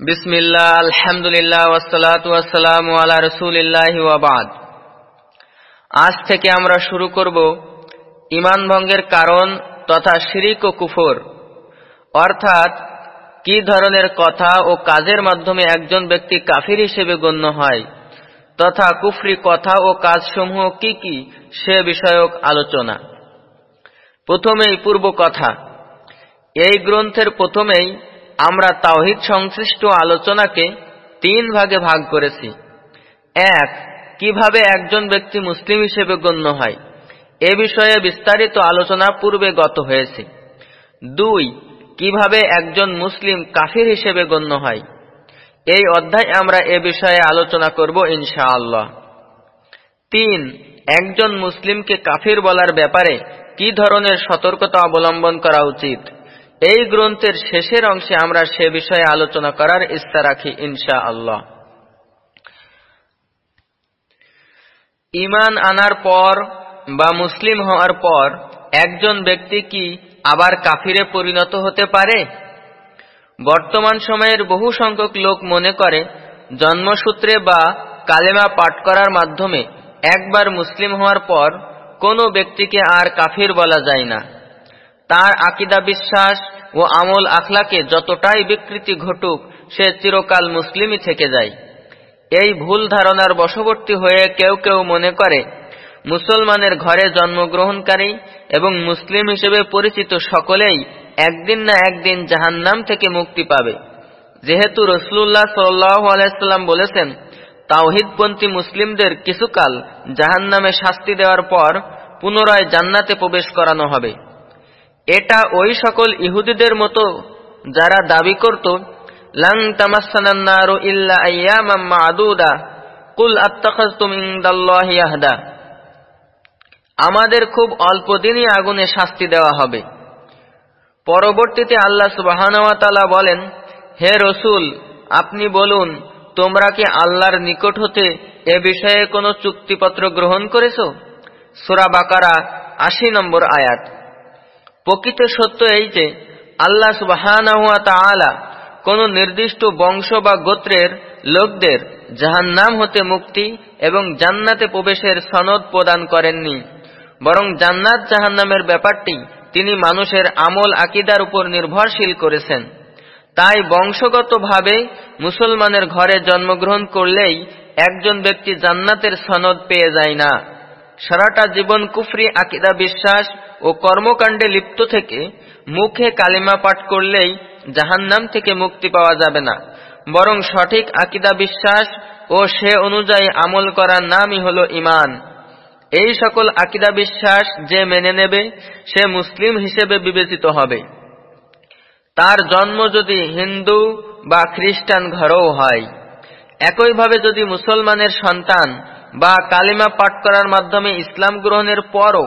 বিসমিল্লাহ, আলহামদুলিল্লাহ ওয়াসালাম আলা রসুলিল্লাহ ওয়াবাদ আজ থেকে আমরা শুরু করব ইমান ভঙ্গের কারণ তথা শিরিক ও কুফর। অর্থাৎ কি ধরনের কথা ও কাজের মাধ্যমে একজন ব্যক্তি কাফির হিসেবে গণ্য হয়, তথা কুফরি কথা ও কাজসমূহ কি কি সে বিষয়ক আলোচনা। প্রথমেই পূর্ব কথা। এই গ্রন্থের প্রথমেই আমরা তাওহিদ সংশ্লিষ্ট আলোচনাকে তিন ভাগে ভাগ করেছি। এক, কীভাবে একজন ব্যক্তি মুসলিম হিসেবে গণ্য হয়? এ বিষয়ে বিস্তারিত আলোচনা পূর্বে গত হয়েছে। দুই, কীভাবে একজন মুসলিম কাফির হিসেবে গণ্য হয়? এই অধ্যায় আমরা এ বিষয়ে আলোচনা করব ইনশাআল্লাহ। তিন, একজন মুসলিমকে কাফির বলার ব্যাপারে কি ধরনের সতর্কতা অবলম্বন করা উচিত? এই গ্রন্থের শেষের অংশে আমরা সে বিষয়ে আলোচনা করার ইচ্ছা রাখি ইনশা আল্লাহ ইমান আনার পর বা মুসলিম হওয়ার পর একজন ব্যক্তি কি আবার কাফিরে পরিণত হতে পারে? বর্তমান সময়ের বহু সংখ্যক লোক মনে করে, জন্মসূত্রে বা কালেমা পাঠ করার মাধ্যমে একবার মুসলিম হওয়ার পর কোনো ব্যক্তিকে আর কাফির বলা যায় না। তার আকিদা বিশ্বাস ও আমল আখলাকে যতটাই বিকৃতি ঘটুক, সে চিরকাল মুসলিমই থেকে যায়। এই ভুল ধারণার বশবর্তী হয়ে কেউ কেউ মনে করে, মুসলমানের ঘরে জন্মগ্রহণকারী এবং মুসলিম হিসেবে পরিচিত সকলেই একদিন না একদিন জাহান্নাম থেকে মুক্তি পাবে। যেহেতু রসুল্লাহ সাল্লাম বলেছেন, তাওহিদপন্থী মুসলিমদের কিছুকাল জাহান্নামে শাস্তি দেওয়ার পর পুনরায় জান্নাতে প্রবেশ করানো হবে। এটা ওই সকল ইহুদিদের মতো যারা দাবি করত লাং তামাসানান্নারু ইল্লা কুল আত্তাখাজতুম আমাদের খুব অল্প দিনই আগুনে শাস্তি দেওয়া হবে। পরবর্তীতে আল্লাহ সুবাহানওয়াতালা বলেন, হে রসুল, আপনি বলুন, তোমরা কি আল্লাহর নিকট হতে এ বিষয়ে কোনো চুক্তিপত্র গ্রহণ করেছ? সুরা বাকারা আশি নম্বর আয়াত। প্রকৃত সত্য এই যে, আল্লাহ সুবাহানওয়াতালা কোন নির্দিষ্ট বংশ বা গোত্রের লোকদের জাহান্নাম হতে মুক্তি এবং জান্নাতে প্রবেশের সনদ প্রদান করেননি। বরং জান্নাত জাহান্নামের ব্যাপারটি তিনি মানুষের আমল আকিদার উপর নির্ভরশীল করেছেন। তাই বংশগতভাবে মুসলমানের ঘরে জন্মগ্রহণ করলেই একজন ব্যক্তি জান্নাতের সনদ পেয়ে যায় না। সারাটা জীবন কুফরি আকিদা বিশ্বাস ও কর্মকাণ্ডে লিপ্ত থেকে মুখে কালিমা পাঠ করলেই জাহান্নাম থেকে মুক্তি পাওয়া যাবে না। বরং সঠিক আকিদা বিশ্বাস ও সে অনুযায়ী আমল করার নামই হল ইমান এই সকল আকিদা বিশ্বাস যে মেনে নেবে, সে মুসলিম হিসেবে বিবেচিত হবে। তার জন্ম যদি হিন্দু বা খ্রিস্টান ঘরেও হয়, একইভাবে যদি মুসলমানের সন্তান বা কালিমা পাঠ করার মাধ্যমে ইসলাম গ্রহণের পরও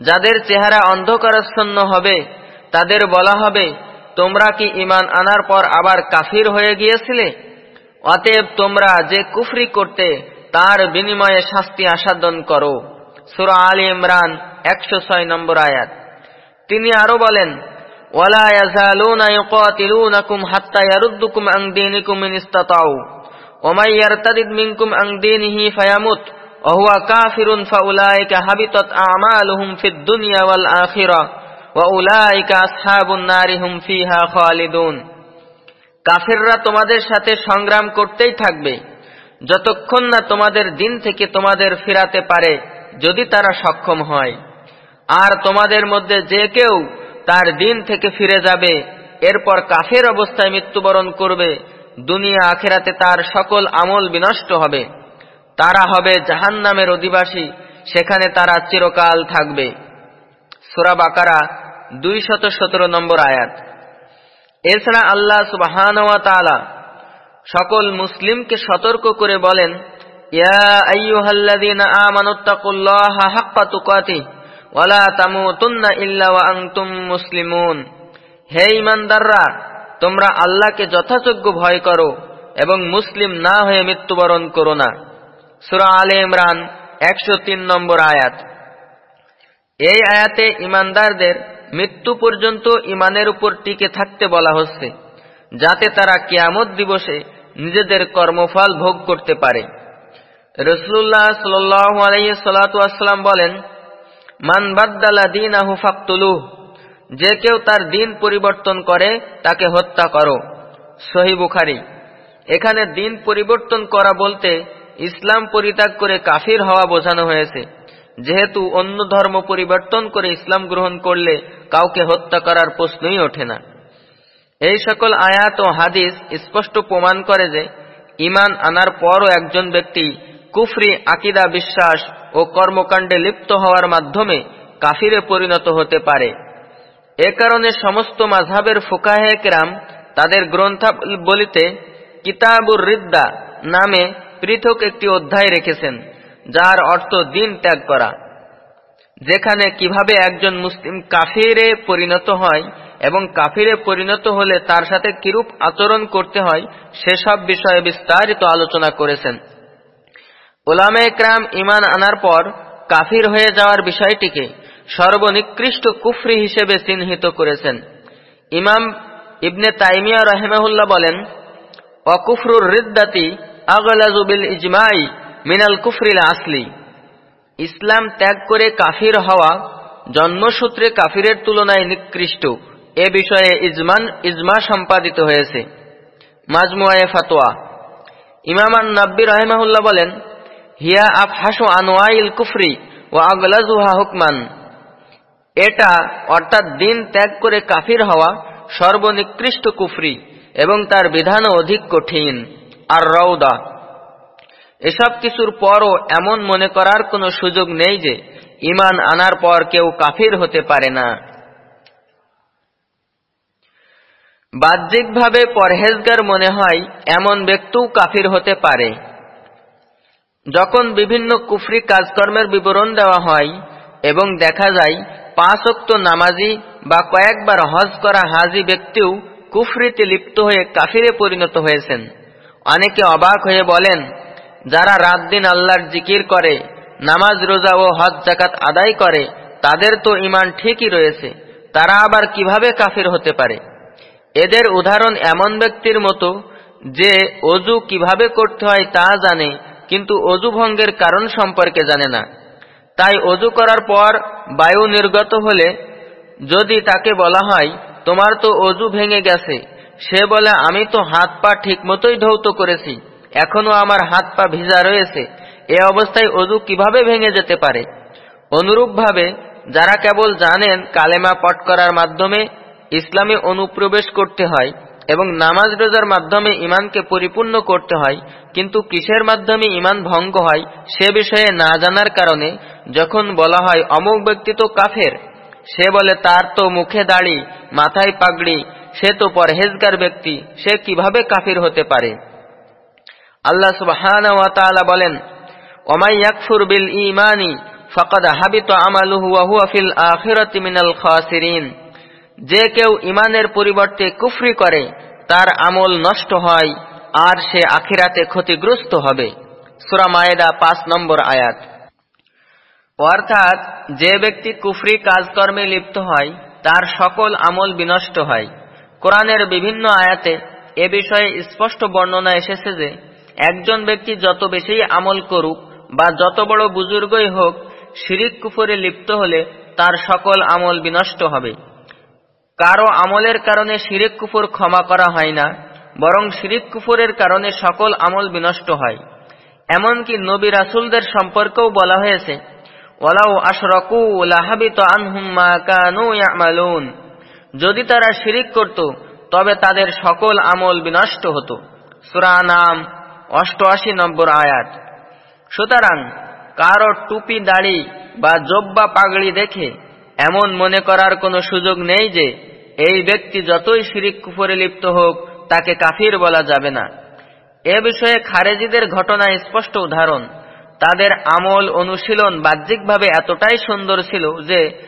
যাদের চেহারা অন্ধকারাচ্ছন্ন হবে, তাদের বলা হবে, তোমরা কি ইমান আনার পর আবার কাফির হয়ে গিয়েছিলে? অতএব তোমরা যে কুফরি করতে, তার বিনিময়ে শাস্তি আসাদন করো। সুরা আলী ইমরান, একশো ছয় নম্বর আয়াত। তিনি আরও বলেন, ওয়ালা ফায়ামুত। কাফিররা তোমাদের সাথে সংগ্রাম করতেই থাকবে। যতক্ষণ না তোমাদের দিন থেকে তোমাদের ফিরাতে পারে, যদি তারা সক্ষম হয়। আর তোমাদের মধ্যে যে কেউ তার দিন থেকে ফিরে যাবে, এরপর কাফের অবস্থায় মৃত্যুবরণ করবে, দুনিয়া আখেরাতে তার সকল আমল বিনষ্ট হবে। তারা হবে জাহান নামের অধিবাসী, সেখানে তারা চিরকাল থাকবে। সোরা বাকারা দুই শত সতেরো নম্বর আয়াত। এছাড়া আল্লাহ সুবাহান সকল মুসলিমকে সতর্ক করে বলেন হে ঈমানদাররা, তোমরা আল্লাহকে যথাযোগ্য ভয় করো এবং মুসলিম না হয়ে মৃত্যুবরণ করো না। সূরা আলে ইমরান 103 নম্বর আয়াত। এই আয়াতে ইমানদারদের মৃত্যু পর্যন্ত ইমানের উপর টিকে থাকতে বলা হচ্ছে, যাতে তারা কিয়ামত দিবসে নিজেদের কর্মফল ভোগ করতে পারে। রসুল্লাহ সাল্লাম বলেন, মান বাদ্দালা দিন আহু ফাক্তুলু যে কেউ তার দিন পরিবর্তন করে, তাকে হত্যা করো। সহি বুখারি। এখানে দিন পরিবর্তন করা বলতে ইসলাম পরিত্যাগ করে কাফির হওয়া বোঝানো হয়েছে। যেহেতু অন্য ধর্ম পরিবর্তন করে ইসলাম গ্রহণ করলে কাউকে হত্যা করার প্রশ্নই ওঠে না। এই সকল আয়াত ও হাদিস স্পষ্ট প্রমাণ করে যে ইমান আনার পরও একজন ব্যক্তি কুফরি, আকিদা, বিশ্বাস ও কর্মকাণ্ডে লিপ্ত হওয়ার মাধ্যমে কাফিরে পরিণত হতে পারে। এ কারণে সমস্ত মাঝাবের ফোকাহে কেরাম তাদের গ্রন্থাবলিতে কিতাবুর রিদ্দা নামে পৃথক একটি অধ্যায় রেখেছেন, যার অর্থ দিন ত্যাগ করা। যেখানে কীভাবে একজন মুসলিম কাফিরে পরিণত হয় এবং কাফিরে পরিণত হলে তার সাথে কিরূপ আচরণ করতে হয়, সেসব বিষয়ে বিস্তারিত আলোচনা করেছেন। ওলামে ক্রাম ইমান আনার পর কাফির হয়ে যাওয়ার বিষয়টিকে সর্বনিকৃষ্ট কুফরি হিসেবে চিহ্নিত করেছেন। ইমাম ইবনে তাইমিয়া রহেমাহুল্লাহ বলেন, অকুফরুর রিদ্দাতি কুফরিল আসলি। ইসলাম ত্যাগ করে কাফির হওয়া জন্মসূত্রে কাফিরের তুলনায় নিকৃষ্ট। এ বিষয়ে ইজমান, ইজমা সম্পাদিত হয়েছে। মাজমুয়ায়ে ফাতোয়া। ইমামান নব্বী রহেমাহুল্লাহ বলেন, হিয়া আফ হাসু আনোয়াইল কুফরি ও আগলাজুহা হুকমান। এটা অর্থাৎ দিন ত্যাগ করে কাফির হওয়া সর্বনিকৃষ্ট কুফরি এবং তার বিধানও অধিক কঠিন। আর রৌদা এসব কিছুর পরও এমন মনে করার কোনো সুযোগ নেই যে ইমান আনার পর কেউ কাফির হতে পারে না। বাহ্যিকভাবে পরহেজগার মনে হয় এমন ব্যক্তিও কাফির হতে পারে। যখন বিভিন্ন কুফরি কাজকর্মের বিবরণ দেওয়া হয় এবং দেখা যায় পাঁচ অক্ত নামাজি বা কয়েকবার হজ করা হাজি ব্যক্তিও কুফরিতে লিপ্ত হয়ে কাফিরে পরিণত হয়েছেন। অনেকে অবাক হয়ে বলেন, যারা রাত দিন আল্লাহর জিকির করে, নামাজ, রোজা ও হজ জাকাত আদায় করে, তাদের তো ইমান ঠিকই রয়েছে, তারা আবার কীভাবে কাফির হতে পারে? এদের উদাহরণ এমন ব্যক্তির মতো যে অজু কীভাবে করতে হয় তা জানে, কিন্তু অজু ভঙ্গের কারণ সম্পর্কে জানে না। তাই অজু করার পর বায়ু নির্গত হলে যদি তাকে বলা হয়, তোমার তো অজু ভেঙে গেছে সে বলে, আমি তো হাত পা ঠিক মতোই ধৌত করেছি। এখনও আমার হাত পা ভিজা রয়েছে। এ অবস্থায় অজু কীভাবে ভেঙে যেতে পারে? অনুরূপভাবে, যারা কেবল জানেন কালেমা পট করার মাধ্যমে ইসলামে অনুপ্রবেশ করতে হয় এবং নামাজ রোজার মাধ্যমে ইমানকে পরিপূর্ণ করতে হয়, কিন্তু কিসের মাধ্যমে ইমান ভঙ্গ হয় সে বিষয়ে না জানার কারণে যখন বলা হয় অমুক ব্যক্তি তো কাফের, সে বলে, তার তো মুখে দাড়ি, মাথায় পাগড়ি সে তো পরহেজগার ব্যক্তি, সে কীভাবে কাফির হতে পারে? আল্লাহ তাআলা বলেন, ওমাই বিল ঈমানি ফাকাদ হাবিত আমালুহু ওয়া হুয়া ফিল আখিরাতি মিনাল খাসিরিন। যে কেউ ইমানের পরিবর্তে কুফরি করে, তার আমল নষ্ট হয় আর সে আখিরাতে ক্ষতিগ্রস্ত হবে। সূরা মায়েদা পাঁচ নম্বর আয়াত। অর্থাৎ, যে ব্যক্তি কুফরি কাজকর্মে লিপ্ত হয়, তার সকল আমল বিনষ্ট হয়। কোরআনের বিভিন্ন আয়াতে এ বিষয়ে স্পষ্ট বর্ণনা এসেছে যে, একজন ব্যক্তি যত বেশি আমল করুক বা যত বড় বুজুর্গই হোক, শিরিক কুফরে লিপ্ত হলে তার সকল আমল বিনষ্ট হবে। কারও আমলের কারণে শিরিক কুফর ক্ষমা করা হয় না, বরং শিরিক কুফরের কারণে সকল আমল বিনষ্ট হয়। এমনকি নবী রাসুলদের সম্পর্কেও বলা হয়েছে, ওয়ালাউ আশরাকু লাহাবিত আনহুম মা কানু ইয়ামালুন। যদি তারা শিরিক করত, তবে তাদের সকল আমল বিনষ্ট হতো। সূরা নাম, অষ্টআশি নম্বর আয়াত। সুতরাং, কারও টুপি, দাড়ি বা জব্বা পাগড়ি দেখে এমন মনে করার কোনো সুযোগ নেই যে, এই ব্যক্তি যতই শিরিক কুফরে লিপ্ত হোক, তাকে কাফির বলা যাবে না। এ বিষয়ে খারেজিদের ঘটনা স্পষ্ট উদাহরণ। তাদের আমল অনুশীলন বাহ্যিকভাবে এতটাই সুন্দর ছিল যে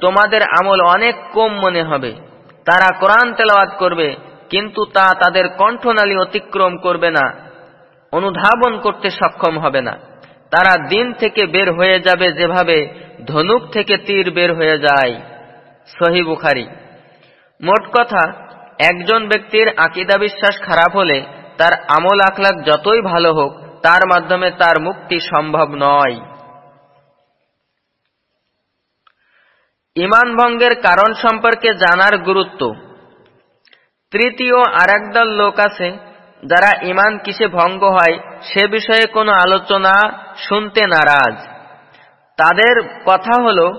তোমাদের আমল অনেক কম মনে হবে। তারা কোরআন তেলাওয়াত করবে, কিন্তু তা তাদের কণ্ঠনালী অতিক্রম করবে না, অনুধাবন করতে সক্ষম হবে না। তারা দিন থেকে বের হয়ে যাবে যেভাবে ধনুক থেকে তীর বের হয়ে যায়। সহি বুখারি। মোট কথা, একজন ব্যক্তির আকিদা বিশ্বাস খারাপ হলে তার আমল আখলাক যতই ভালো হোক, তার মাধ্যমে তার মুক্তি সম্ভব নয়। ইমান ভঙ্গের কারণ সম্পর্কে জানার গুরুত্ব। তৃতীয়, আরেকদল লোক আছে যারা ইমান কিসে ভঙ্গ হয় সে বিষয়ে কোনো আলোচনা শুনতে নারাজ। তাদের কথা হল,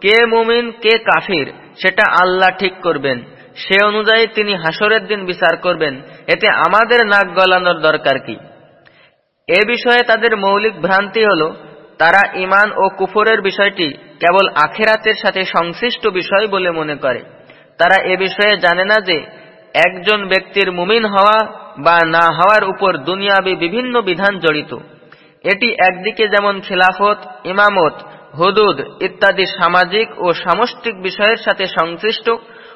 কে মুমিন, কে কাফির, সেটা আল্লাহ ঠিক করবেন। সে অনুযায়ী তিনি হাসরের দিন বিচার করবেন। এতে আমাদের নাক গলানোর দরকার কি? এ বিষয়ে তাদের মৌলিক ভ্রান্তি হল, তারা ইমান ও কুফরের বিষয়টি কেবল আখেরাতের সাথে সংশ্লিষ্ট বিষয় বলে মনে করে। তারা এ বিষয়ে জানে না যে একজন ব্যক্তির মুমিন হওয়া বা না হওয়ার উপর দুনিয়াবি বিভিন্ন বিধান জড়িত। এটি একদিকে যেমন খিলাফত, ইমামত, হুদুদ ইত্যাদি সামাজিক ও সামষ্টিক বিষয়ের সাথে সংশ্লিষ্ট,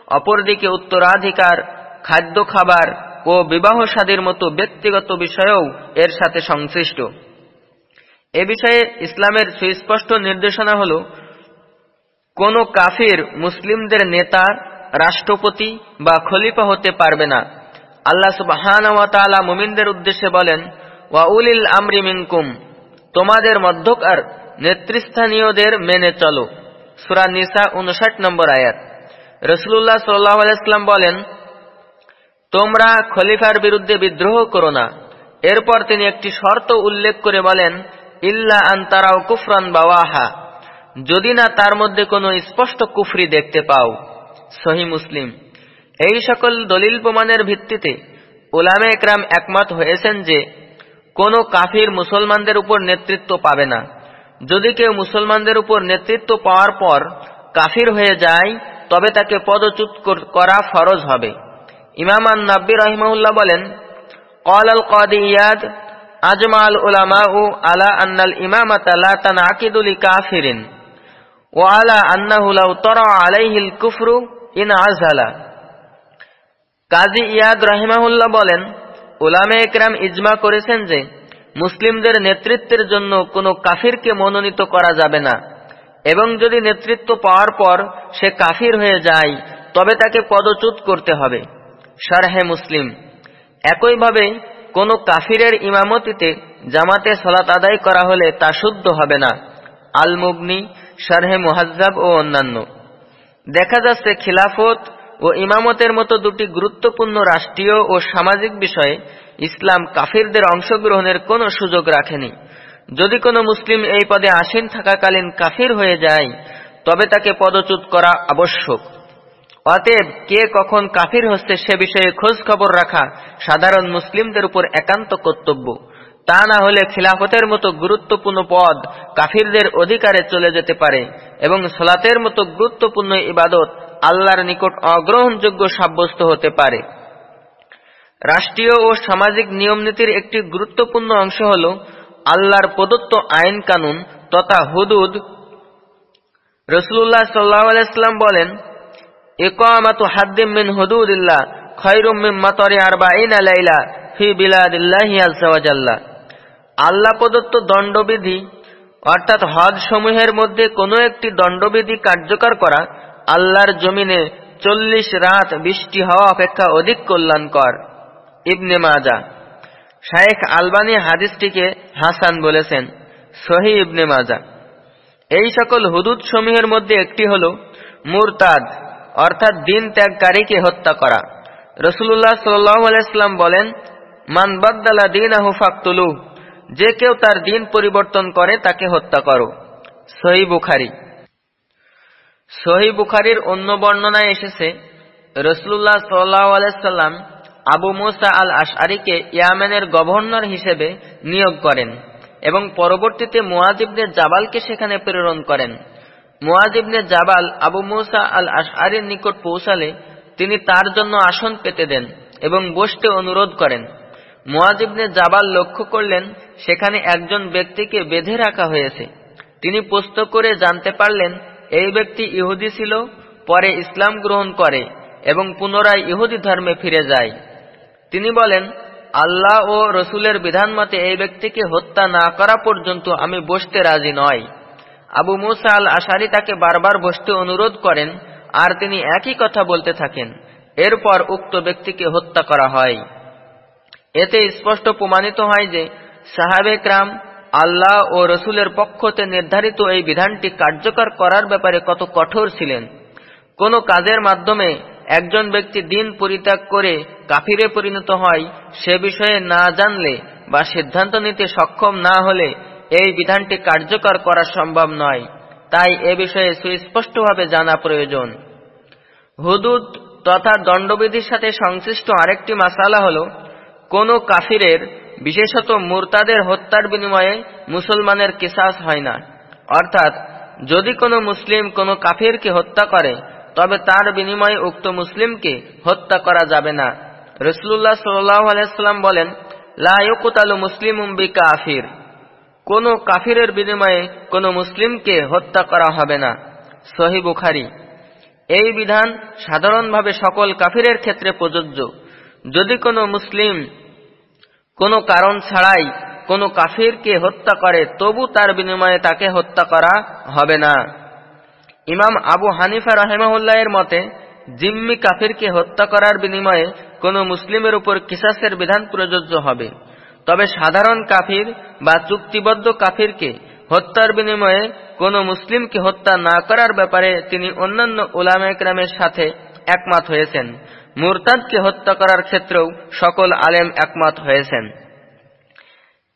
অপরদিকে উত্তরাধিকার খাদ্য খাবার ও বিবাহ সাদীর মতো ব্যক্তিগত বিষয়েও এর সাথে সংশ্লিষ্ট। এ বিষয়ে ইসলামের সুস্পষ্ট নির্দেশনা হল কোন কাফির মুসলিমদের নেতা, রাষ্ট্রপতি বা খলিফা হতে পারবে না। আল্লাহ সুবাহান মুমিনদের উদ্দেশ্যে বলেন ওয়াউলিল আমরি মিনকুম তোমাদের মধ্যকার নেতৃস্থানীয়দের মেনে চলো। সুরা নিসা উনষাট নম্বর আয়াত। রসুল্লাহ সাল্লাহ আলাইস্লাম বলেন, তোমরা খলিফার বিরুদ্ধে বিদ্রোহ করো না। এরপর তিনি একটি শর্ত উল্লেখ করে বলেন, ইল্লা আন্তারাও কুফরান বাওয়াহা। যদি না তার মধ্যে কোনো স্পষ্ট কুফরি দেখতে পাও, সহি মুসলিম। এই সকল দলিল প্রমাণের ভিত্তিতে ওলামে একরাম একমত হয়েছেন যে কোন কাফির মুসলমানদের উপর নেতৃত্ব পাবে না। যদি কেউ মুসলমানদের উপর নেতৃত্ব পাওয়ার পর কাফির হয়ে যায়, তবে তাকে পদচ্যুত করা ফরজ হবে। ইমাম আন নাব্বি রহিমাউল্লাহ বলেন কল আল কদি ইয়াদ আজমা আল উলামা আলা আন্নাল ইমামাতা লা তানাকিদুল কাফিরিন। ও আলা তরা আলাইহিল কুফরু ইন আজহালা কাজী ইয়াদ রাহিমাহুল্লাহ বলেন ওলামে একরাম ইজমা করেছেন যে, মুসলিমদের নেতৃত্বের জন্য কোনো কাফিরকে মনোনীত করা যাবে না। এবং যদি নেতৃত্ব পাওয়ার পর সে কাফির হয়ে যায়, তবে তাকে পদচ্যুত করতে হবে। সারহে মুসলিম। একইভাবে কোনো কাফিরের ইমামতিতে জামাতে সলাত আদায় করা হলে তা শুদ্ধ হবে না। আল মুগনি সারহে মুহাজ্জাব ও অন্যান্য। দেখা যাচ্ছে খিলাফত ও ইমামতের মতো দুটি গুরুত্বপূর্ণ রাষ্ট্রীয় ও সামাজিক বিষয়ে ইসলাম কাফিরদের অংশগ্রহণের কোনো সুযোগ রাখেনি। যদি কোনো মুসলিম এই পদে আসীন থাকাকালীন কাফির হয়ে যায়, তবে তাকে পদচ্যুত করা আবশ্যক। অতএব কে কখন কাফির হচ্ছে সে বিষয়ে খোঁজ খবর রাখা সাধারণ মুসলিমদের উপর একান্ত কর্তব্য। তা না হলে খিলাফতের মতো গুরুত্বপূর্ণ পদ কাফিরদের অধিকারে চলে যেতে পারে এবং সলাতের মতো গুরুত্বপূর্ণ ইবাদত আল্লাহর নিকট অগ্রহণযোগ্য সাব্যস্ত হতে পারে। রাষ্ট্রীয় ও সামাজিক নিয়মনীতির একটি গুরুত্বপূর্ণ অংশ হল আল্লাহর প্রদত্ত আইন কানুন তথা হুদুদ। রসুল্লাহ সাল্লাহাম বলেন, ইকামাতু হাদ্দিম মিন হুদুদিল্লাহ খৈরুম মিন মাতরে আরবাইনা লাইলা ফি বিলাদিল্লাহি আজ্জাওয়াজাল্লাহ আল্লাহ প্রদত্ত দণ্ডবিধি, অর্থাৎ হজ সমূহের মধ্যে কোনো একটি দণ্ডবিধি কার্যকর করা আল্লাহর জমিনে চল্লিশ রাত বৃষ্টি হওয়া অপেক্ষা অধিক কল্যাণকর। ইবনে মাজা শায়েখ আলবানি হাদিসটিকে হাসান বলেছেন সহি ইবনে মাজা এই সকল হুদুদ সমূহের মধ্যে একটি হল মুরতাদ, অর্থাৎ দিন ত্যাগকারীকে হত্যা করা। রসুল্লাহ সাল্লাম বলেন, মান বাদ্দালা দিন আহু ফাকতুলু যে কেউ তার দিন পরিবর্তন করে, তাকে হত্যা করো। সহি বুখারি। সহি বুখারির অন্য বর্ণনায় এসেছে রসুল্লাহ সাল্লাহ আলাইসাল্লাম আবু মুসা আল আশআরিকে ইয়ামেনের গভর্নর হিসেবে নিয়োগ করেন এবং পরবর্তীতে মুয়াজিবনে জাবালকে সেখানে প্রেরণ করেন। মুয়াজিবনে জাবাল আবু মুসা আল আশআরির নিকট পৌঁছালে তিনি তার জন্য আসন পেতে দেন এবং বসতে অনুরোধ করেন। মুয়াজিবনে জাবাল লক্ষ্য করলেন, সেখানে একজন ব্যক্তিকে বেঁধে রাখা হয়েছে। তিনি পোস্ত করে জানতে পারলেন, এই ব্যক্তি ইহুদি ছিল, পরে ইসলাম গ্রহণ করে এবং পুনরায় ইহুদি ধর্মে ফিরে যায়। তিনি বলেন, আল্লাহ ও রসুলের বিধান মতে এই ব্যক্তিকে হত্যা না করা পর্যন্ত আমি বসতে রাজি নয়। আবু মুসা আল আশারি তাকে বারবার বসতে অনুরোধ করেন, আর তিনি একই কথা বলতে থাকেন। এরপর উক্ত ব্যক্তিকে হত্যা করা হয়। এতে স্পষ্ট প্রমাণিত হয় যে সাহাবেক রাম আল্লাহ ও রসুলের পক্ষতে নির্ধারিত এই বিধানটি কার্যকর করার ব্যাপারে কত কঠোর ছিলেন। কোন কাজের মাধ্যমে একজন ব্যক্তি দিন পরিত্যাগ করে কাফিরে পরিণত হয়, সে বিষয়ে না জানলে বা সিদ্ধান্ত নিতে সক্ষম না হলে এই বিধানটি কার্যকর করা সম্ভব নয়। তাই এ বিষয়ে সুস্পষ্টভাবে জানা প্রয়োজন। হুদুদ তথা দণ্ডবিধির সাথে সংশ্লিষ্ট আরেকটি মাসালা হল কোন কাফিরের, বিশেষত মুরতাদের হত্যার বিনিময়ে মুসলমানের কেসাস হয় না। অর্থাৎ, যদি কোনো মুসলিম কোনো কাফিরকে হত্যা করে, তবে তার বিনিময়ে উক্ত মুসলিমকে হত্যা করা যাবে না। রসুল্লাহ সাল্লাম বলেন লাকুতালু মুসলিম উম্বি কাফির কোন কাফিরের বিনিময়ে কোন মুসলিমকে হত্যা করা হবে না। সহি বুখারি। এই বিধান সাধারণভাবে সকল কাফিরের ক্ষেত্রে প্রযোজ্য। যদি কোনো মুসলিম কোনো কারণ ছাড়াই কোনো কাফিরকে হত্যা করে, তবু তার বিনিময়ে তাকে হত্যা করা হবে না। ইমাম আবু হানিফা রহেমাহুল্লাহের মতে, জিম্মি কাফিরকে হত্যা করার বিনিময়ে কোনো মুসলিমের উপর কিসাসের বিধান প্রযোজ্য হবে। তবে সাধারণ কাফির বা চুক্তিবদ্ধ কাফিরকে হত্যার বিনিময়ে কোনো মুসলিমকে হত্যা না করার ব্যাপারে তিনি অন্যান্য উলামেকরামের সাথে একমত হয়েছেন। মুরতাদকে হত্যা করার ক্ষেত্রেও সকল আলেম একমত হয়েছেন।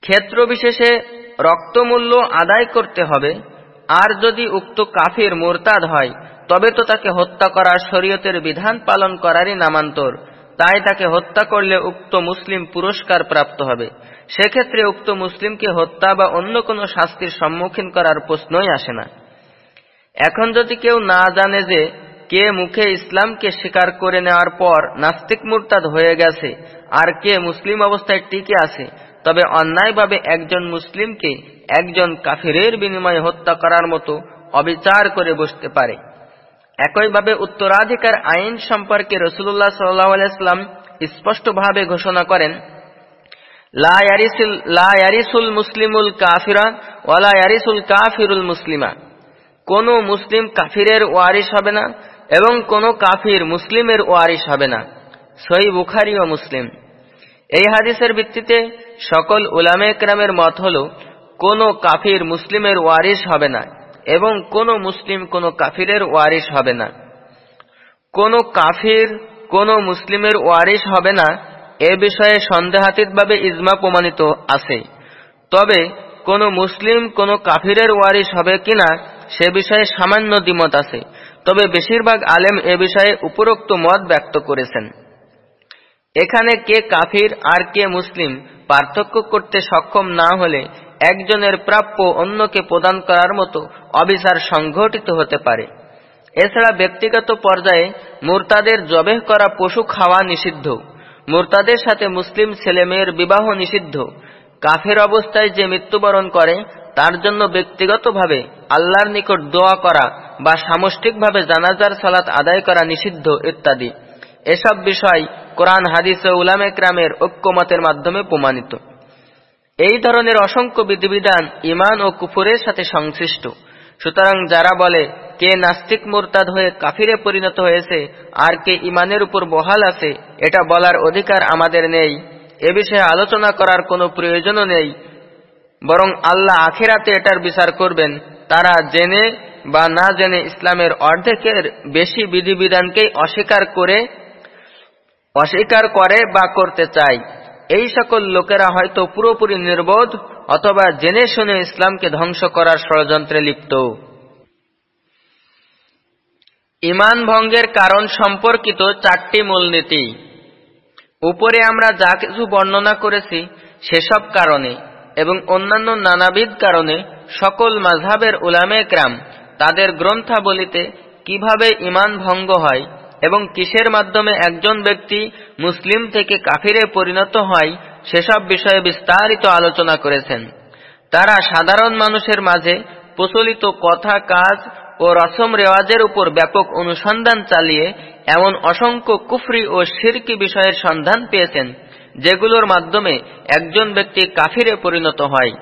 ক্ষেত্র বিশেষে রক্তমূল্য আদায় করতে হবে। আর যদি উক্ত কাফির মোরতাদ হয়, তবে তো তাকে হত্যা করার শরীয়তের বিধান পালন করারই নামান্তর। তাই তাকে হত্যা করলে উক্ত মুসলিম পুরস্কার প্রাপ্ত হবে। সেক্ষেত্রে উক্ত মুসলিমকে হত্যা বা অন্য কোনো শাস্তির সম্মুখীন করার প্রশ্নই আসে না। এখন যদি কেউ না জানে যে কে মুখে ইসলামকে স্বীকার করে নেওয়ার পর নাস্তিক মুরতাদ হয়ে গেছে, আর কে মুসলিম অবস্থায় টিকে আছে, তবে অন্যায়ভাবে একজন মুসলিমকে একজন কাফিরের বিনিময়ে হত্যা করার মতো অবিচার করে বসতে পারে। একইভাবে উত্তরাধিকার আইন সম্পর্কে রসুল্লাহ সাল্লাম স্পষ্টভাবে ঘোষণা করেন লায়ারিসুল মুসলিমুল কাফিরা ওয়ালা ইয়ারিসুল কাফিরুল মুসলিমা। কোন মুসলিম কাফিরের ওয়ারিস হবে না এবং কোন কাফির, মুসলিমের ওয়ারিস হবে না। সই বুখারি ও মুসলিম। এই হাদিসের ভিত্তিতে সকল উলামে ক্রামের মত হল, কোন কাফির, মুসলিমের ওয়ারিস হবে না এবং কোন মুসলিম, কোন কাফিরের ওয়ারিস হবে না। কোন কাফির, কোন মুসলিমের ওয়ারিস হবে না, এ বিষয়ে সন্দেহাতীতভাবে ইজমা প্রমাণিত আছে। তবে কোন মুসলিম, কোন কাফিরের ওয়ারিস হবে কিনা, সে বিষয়ে সামান্য দ্বিমত আছে। তবে বেশিরভাগ আলেম এ বিষয়ে উপরোক্ত মত ব্যক্ত করেছেন। এখানে কে কাফির আর কে মুসলিম পার্থক্য করতে সক্ষম না হলে একজনের প্রাপ্য অন্যকে প্রদান করার মতো অবিচার সংঘটিত হতে পারে। এছাড়া ব্যক্তিগত পর্যায়ে মুরতাদের জবেহ করা পশু খাওয়া নিষিদ্ধ, মুরতাদের সাথে মুসলিম ছেলেমেয়ের বিবাহ নিষিদ্ধ, কাফের অবস্থায় যে মৃত্যুবরণ করে তার জন্য ব্যক্তিগতভাবে আল্লাহর নিকট দোয়া করা বা সামষ্টিকভাবে জানাজার সালাত আদায় করা নিষিদ্ধ ইত্যাদি। এসব বিষয় কোরআন, হাদিস ও উলামে ক্রামের ঐক্যমতের মাধ্যমে প্রমাণিত। এই ধরনের অসংখ্য বিধিবিধান ইমান ও কুফুরের সাথে সংশ্লিষ্ট। সুতরাং যারা বলে, কে নাস্তিক মোরতাদ হয়ে কাফিরে পরিণত হয়েছে, আর কে ইমানের উপর বহাল আছে, এটা বলার অধিকার আমাদের নেই। এ বিষয়ে আলোচনা করার কোনো প্রয়োজনও নেই। বরং আল্লাহ আখেরাতে এটার বিচার করবেন। তারা জেনে বা না জেনে ইসলামের অর্ধেকের বেশি বিধিবিধানকেই অস্বীকার করে অস্বীকার করে বা করতে চায়। এই সকল লোকেরা হয়তো পুরোপুরি নির্বোধ অথবা জেনে শুনে ইসলামকে ধ্বংস করার ষড়যন্ত্রে লিপ্ত। ইমান ভঙ্গের কারণ সম্পর্কিত চারটি মূলনীতি। উপরে আমরা যা কিছু বর্ণনা করেছি, সেসব কারণে। এবং অন্যান্য নানাবিধ কারণে সকল মাঝহাবের উলামে ক্রাম তাদের গ্রন্থাবলিতে কীভাবে ইমান ভঙ্গ হয় এবং কিসের মাধ্যমে একজন ব্যক্তি মুসলিম থেকে কাফিরে পরিণত হয়, সেসব বিষয়ে বিস্তারিত আলোচনা করেছেন। তারা সাধারণ মানুষের মাঝে প্রচলিত কথা, কাজ ও রসম রেওয়াজের উপর ব্যাপক অনুসন্ধান চালিয়ে এমন অসংখ্য কুফরি ও শিরকি বিষয়ের সন্ধান পেয়েছেন। যেগুলোর মাধ্যমে একজন ব্যক্তি কাফিরে পরিণত হয়।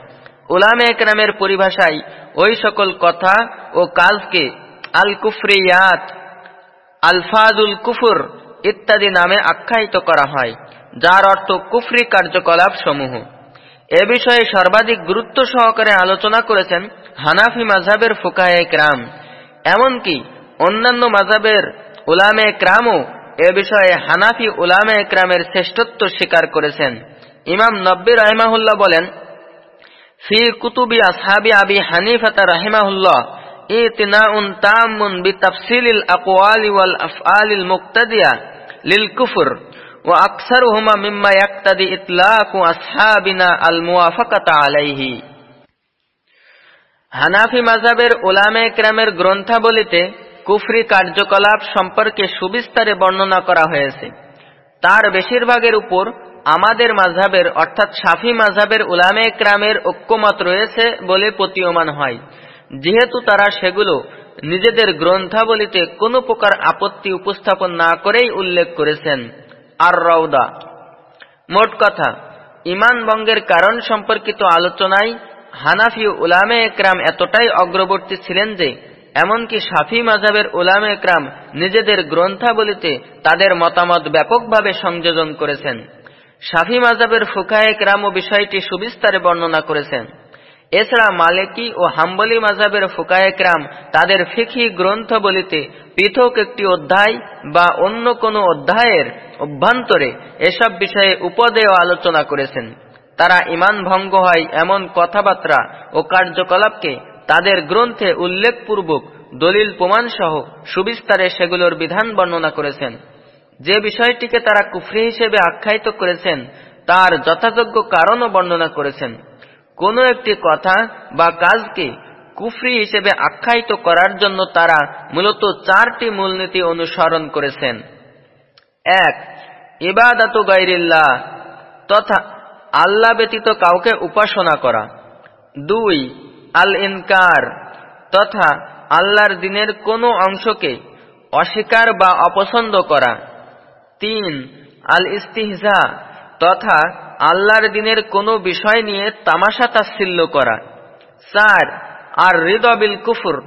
উলামে একরামের পরিভাষায় ওই সকল কথা ও কাজকে আল কুফরিয়াত আলফাজুল কুফুর ইত্যাদি নামে আখ্যায়িত করা হয়, যার অর্থ কুফরি কার্যকলাপ সমূহ। এ বিষয়ে সর্বাধিক গুরুত্ব সহকারে আলোচনা করেছেন হানাফি মাঝাবের ফুকায়ে ক্রাম এমনকি অন্যান্য মাঝাবের উলামে ক্রামও এ বিষয়ে হানাফি উলামে ক্রামের শ্রেষ্ঠত্ব স্বীকার করেছেন। ইমাম নব্বী রহমাহুল্লাহ বলেন, ফি কুতুবি আসহাবি আবি হানিফাতা রাহিমাহুল্লাহ তামুন ওয়াল আল আলাইহি। হানাফি মাযহাবের উলামে কেরামের গ্রন্থাবলিতে কুফরি কার্যকলাপ সম্পর্কে সুবিস্তারে বর্ণনা করা হয়েছে। তার বেশিরভাগের উপর আমাদের মাঝাবের অর্থাৎ সাফি মাঝাবের উলামে ক্রামের ঐক্যমত রয়েছে বলে প্রতীয়মান হয়। যেহেতু তারা সেগুলো নিজেদের গ্রন্থাবলিতে কোনো প্রকার আপত্তি উপস্থাপন না করেই উল্লেখ করেছেন। আর রওদা মোট কথা, ইমান বঙ্গের কারণ সম্পর্কিত আলোচনায় হানাফি উলামে একরাম এতটাই অগ্রবর্তী ছিলেন যে এমনকি সাফি মাজাবের উলামে একরাম নিজেদের গ্রন্থাবলিতে তাদের মতামত ব্যাপকভাবে সংযোজন করেছেন। সাফি মাজাবের ফুকায়ে ক্রাম ও বিষয়টি সুবিস্তারে বর্ণনা করেছেন। এছাড়া মালেকি ও হাম্বলি মাজাবের ফুকায়ে ক্রাম তাদের ফিখি গ্রন্থবলিতে পৃথক একটি অধ্যায় বা অন্য কোনো অধ্যায়ের অভ্যন্তরে এসব বিষয়ে উপদেয় আলোচনা করেছেন। তারা ইমান ভঙ্গ হয় এমন কথাবার্তা ও কার্যকলাপকে তাদের গ্রন্থে উল্লেখপূর্বক দলিল প্রমাণ সহ সুবিস্তারে সেগুলোর বিধান বর্ণনা করেছেন। যে বিষয়টিকে তারা কুফরি হিসেবে আখ্যায়িত করেছেন, তার যথাযোগ্য কারণও বর্ণনা করেছেন। কোন একটি কথা বা কাজকে কুফরি হিসেবে আখ্যায়িত করার জন্য তারা মূলত চারটি মূলনীতি অনুসরণ করেছেন। এক, ইবাদাত গাইরিল্লাহ তথা আল্লাহ ব্যতীত কাউকে উপাসনা করা। দুই আল ইনকার তথা আল্লাহর দিনের কোনো অংশকে অস্বীকার বা অপছন্দ করা। তিন আল ইস্তিহজা তথা আল্লাহর দিনের কোনো বিষয় নিয়ে তামাশা তাচ্ছিল্য করা। চার আর হৃদবিল কুফুর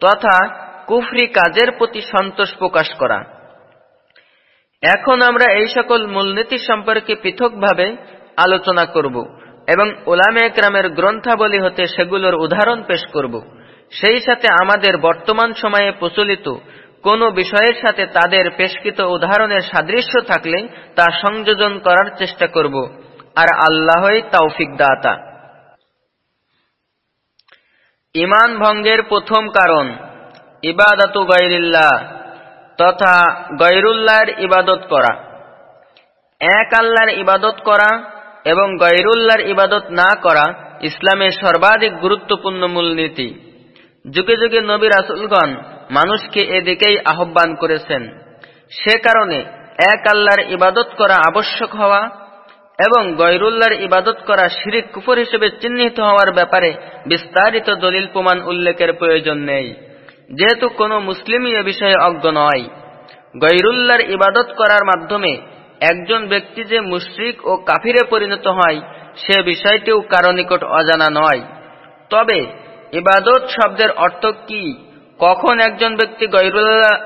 তথা কুফরি কাজের প্রতি সন্তোষ প্রকাশ করা। এখন আমরা এই সকল মূলনীতি সম্পর্কে পৃথকভাবে আলোচনা করব। এবং ওলামে একরামের গ্রন্থাবলী হতে সেগুলোর উদাহরণ পেশ করব। সেই সাথে আমাদের বর্তমান সময়ে প্রচলিত কোন বিষয়ের সাথে তাদের পেশকৃত উদাহরণের সাদৃশ্য থাকলে তা সংযোজন করার চেষ্টা করব। আর আল্লাহই তৌফিক দাতা। ইমান ভঙ্গের প্রথম কারণ, ইবাদত গৈরিল্লাহ তথা গৈরুল্লাহর ইবাদত করা। এক আল্লাহর ইবাদত করা এবং গৈরুল্লাহর ইবাদত না করা ইসলামের সর্বাধিক গুরুত্বপূর্ণ মূলনীতি। যুগে যুগে নবী রাসুলগণ মানুষকে এদিকেই আহ্বান করেছেন। সে কারণে এক আল্লাহর ইবাদত করা আবশ্যক হওয়া এবং গৈরুল্লাহর ইবাদত করা শিরিক কুফর হিসেবে চিহ্নিত হওয়ার ব্যাপারে বিস্তারিত দলিল প্রমাণ উল্লেখের প্রয়োজন নেই। যেহেতু কোনো মুসলিমই এ বিষয়ে অজ্ঞ নয়। গৈরুল্লাহর ইবাদত করার মাধ্যমে একজন ব্যক্তি যে মুশরিক ও কাফিরে পরিণত হয়, সে বিষয়টিও কারও নিকট অজানা নয়। তবে, ইবাদত শব্দের অর্থ কি? কখন একজন ব্যক্তি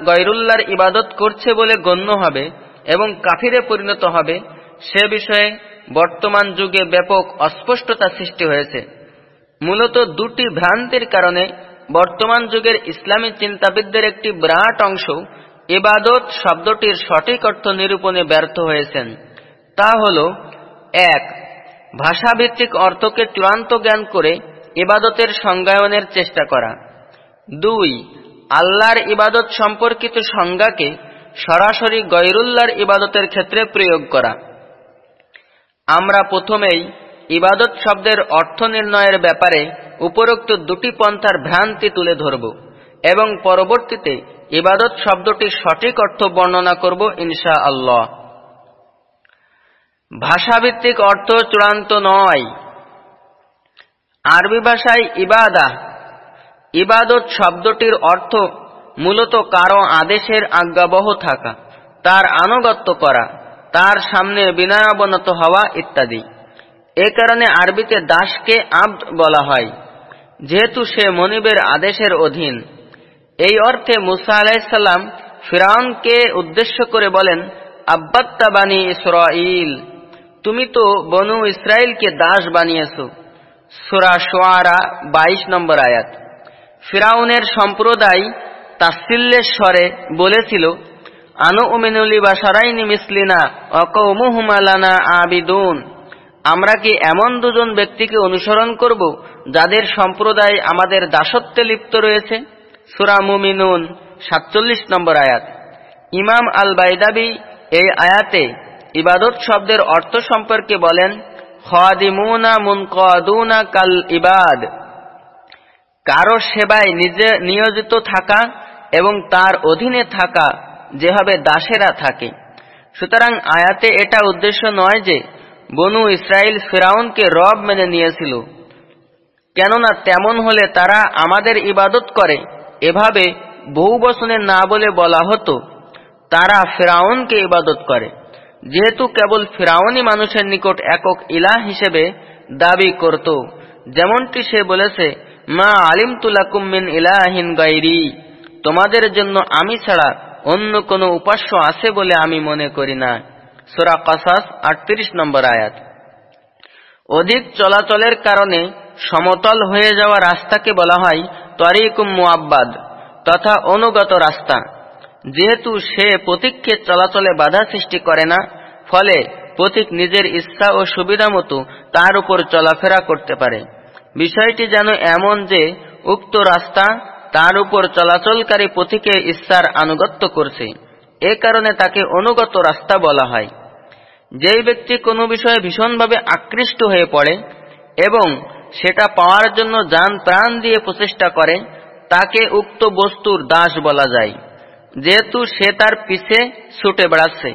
গৈরুল্লাহর ইবাদত করছে বলে গণ্য হবে এবং কাফিরে পরিণত হবে, সে বিষয়ে বর্তমান যুগে ব্যাপক অস্পষ্টতা সৃষ্টি হয়েছে। মূলত দুটি ভ্রান্তির কারণে বর্তমান যুগের ইসলামী চিন্তাবিদদের একটি বিরাট অংশ ইবাদত শব্দটির সঠিক অর্থ নিরূপণে ব্যর্থ হয়েছেন। তা হল, এক, ভাষাভিত্তিক অর্থকে চূড়ান্ত জ্ঞান করে ইবাদতের সংজ্ঞায়নের চেষ্টা করা। দুই, আল্লাহর ইবাদত সম্পর্কিত সংজ্ঞাকে সরাসরি গৈরুল্লাহর ইবাদতের ক্ষেত্রে প্রয়োগ করা। আমরা প্রথমেই ইবাদত শব্দের অর্থ নির্ণয়ের ব্যাপারে উপরোক্ত দুটি পন্থার ভ্রান্তি তুলে ধরব এবং পরবর্তীতে ইবাদত শব্দটির সঠিক অর্থ বর্ণনা করব ইনশা আল্লাহ ভাষাভিত্তিক অর্থ চূড়ান্ত নয়। আরবি ভাষায় ইবাদা। ইবাদত শব্দটির অর্থ মূলত কারও আদেশের আজ্ঞাবহ থাকা, তার আনুগত্য করা, তার সামনে বিনয়াবনত হওয়া ইত্যাদি। এ কারণে আরবিতে দাসকে আব্দ বলা হয়, যেহেতু সে মনিবের আদেশের অধীন। এই অর্থে মুসা আলাইসাল্লাম ফিরাউনকে উদ্দেশ্য করে বলেন, আব্বাত্তা বানী ইসরাইল তুমি তো বনু ইসরায়েলকে দাস বানিয়েছ। সুরা সোয়ারা বাইশ নম্বর আয়াত। ফিরাউনের সম্প্রদায় তাসিল্লের স্বরে বলেছিল, আনু উমিনুলি বা সারাইনি মিসলিনা অকৌমুহুমালানা আবিদুন। আমরা কি এমন দুজন ব্যক্তিকে অনুসরণ করব যাদের সম্প্রদায় আমাদের দাসত্বে লিপ্ত রয়েছে? সুরা মুমিনুন, সাতচল্লিশ নম্বর আয়াত। ইমাম আল বাইদাবি এই আয়াতে ইবাদত শব্দের অর্থ সম্পর্কে বলেন কাল ইবাদ। কারও সেবায় নিজে নিয়োজিত থাকা এবং তার অধীনে থাকা যেভাবে দাসেরা থাকে। সুতরাং আয়াতে এটা উদ্দেশ্য নয় যে বনু ইসরায়েল ফেরাউনকে রব মেনে নিয়েছিল। কেননা তেমন হলে তারা আমাদের ইবাদত করে এভাবে বহু বচনে না বলে বলা হতো, তারা ফেরাউনকে ইবাদত করে। যেহেতু কেবল ফেরাউনই মানুষের নিকট একক ইলাহ হিসেবে দাবি করত, যেমনটি সে বলেছে, মা আলিম তুলাকুমিন ইলাহিন গাইরি তোমাদের জন্য আমি ছাড়া অন্য কোনো উপাস্য আছে বলে আমি মনে করি না। সোরা কসাস আটত্রিশ নম্বর আয়াত। অধিক চলাচলের কারণে সমতল হয়ে যাওয়া রাস্তাকে বলা হয় তরিকুম মুআব্বাদ, তথা অনুগত রাস্তা। যেহেতু সে প্রতীককে চলাচলে বাধা সৃষ্টি করে না, ফলে পথিক নিজের ইচ্ছা ও সুবিধা মতো তার উপর চলাফেরা করতে পারে। বিষয়টি যেন এমন যে উক্ত রাস্তা তার উপর চলাচলকারী পথিকে ইচ্ছার আনুগত্য করছে, এ কারণে তাকে অনুগত রাস্তা বলা হয়। যেই ব্যক্তি কোনো বিষয়ে ভীষণভাবে আকৃষ্ট হয়ে পড়ে এবং সেটা পাওয়ার জন্য যান প্রাণ দিয়ে প্রচেষ্টা করে তাকে উক্ত বস্তুর দাস বলা যায়, যেহেতু সে তার পিছে ছুটে বেড়াচ্ছে।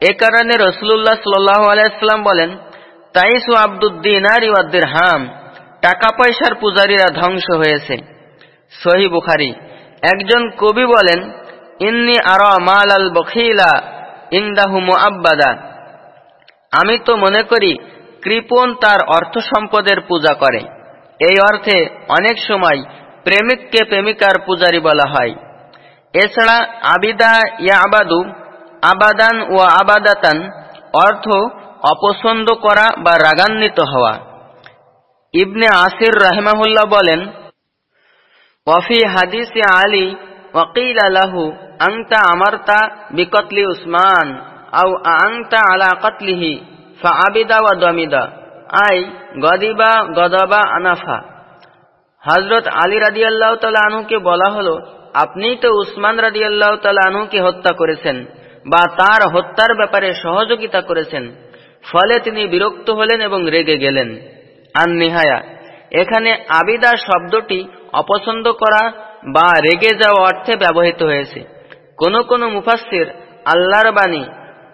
এ কারণে রসুল্লাহ সাল্লাহ আলাইসাল্লাম বলেন, তাইসু আব্দুদ্দিন আর ইউদ্দির হাম টাকা পয়সার পূজারীরা ধ্বংস হয়েছে। সহি বুখারি। একজন কবি বলেন, ইন্নি আর মাল আল বখিলা ইন্দাহু আব্বাদা আমি তো মনে করি কৃপন তার অর্থ সম্পদের পূজা করে। এই অর্থে অনেক সময় প্রেমিককে প্রেমিকার পূজারী বলা হয়। এছাড়া আবিদা ইয়া আবাদু আবাদান ও আবাদাতান অর্থ অপছন্দ করা বা রাগান্বিত হওয়া। ইবনে আসির রাহমাহুল্লাহ বলেন ওয়াফি হাদিসে আলী ওয়াকিল আলাহু আংতা আমারতা বিকতলি উসমান আউ আংতা আলা কতলিহি। ফা আবিদা ওয়া দমিদা। আই, গদিবা, গদাবা, আনাফা। হজরত আলী রাদিয়াল্লাহ তালা আনুকে বলা হলো, আপনিই তো উসমান রাদিয়াল্লাহ তালা আনুকে হত্যা করেছেন বা তার হত্যার ব্যাপারে সহযোগিতা করেছেন। ফলে তিনি বিরক্ত হলেন এবং রেগে গেলেন। আর নিহায়া, এখানে আবিদা শব্দটি অপছন্দ করা বা রেগে যাওয়া অর্থে ব্যবহৃত হয়েছে। কোন কোন মুফাসির আল্লাহর বাণী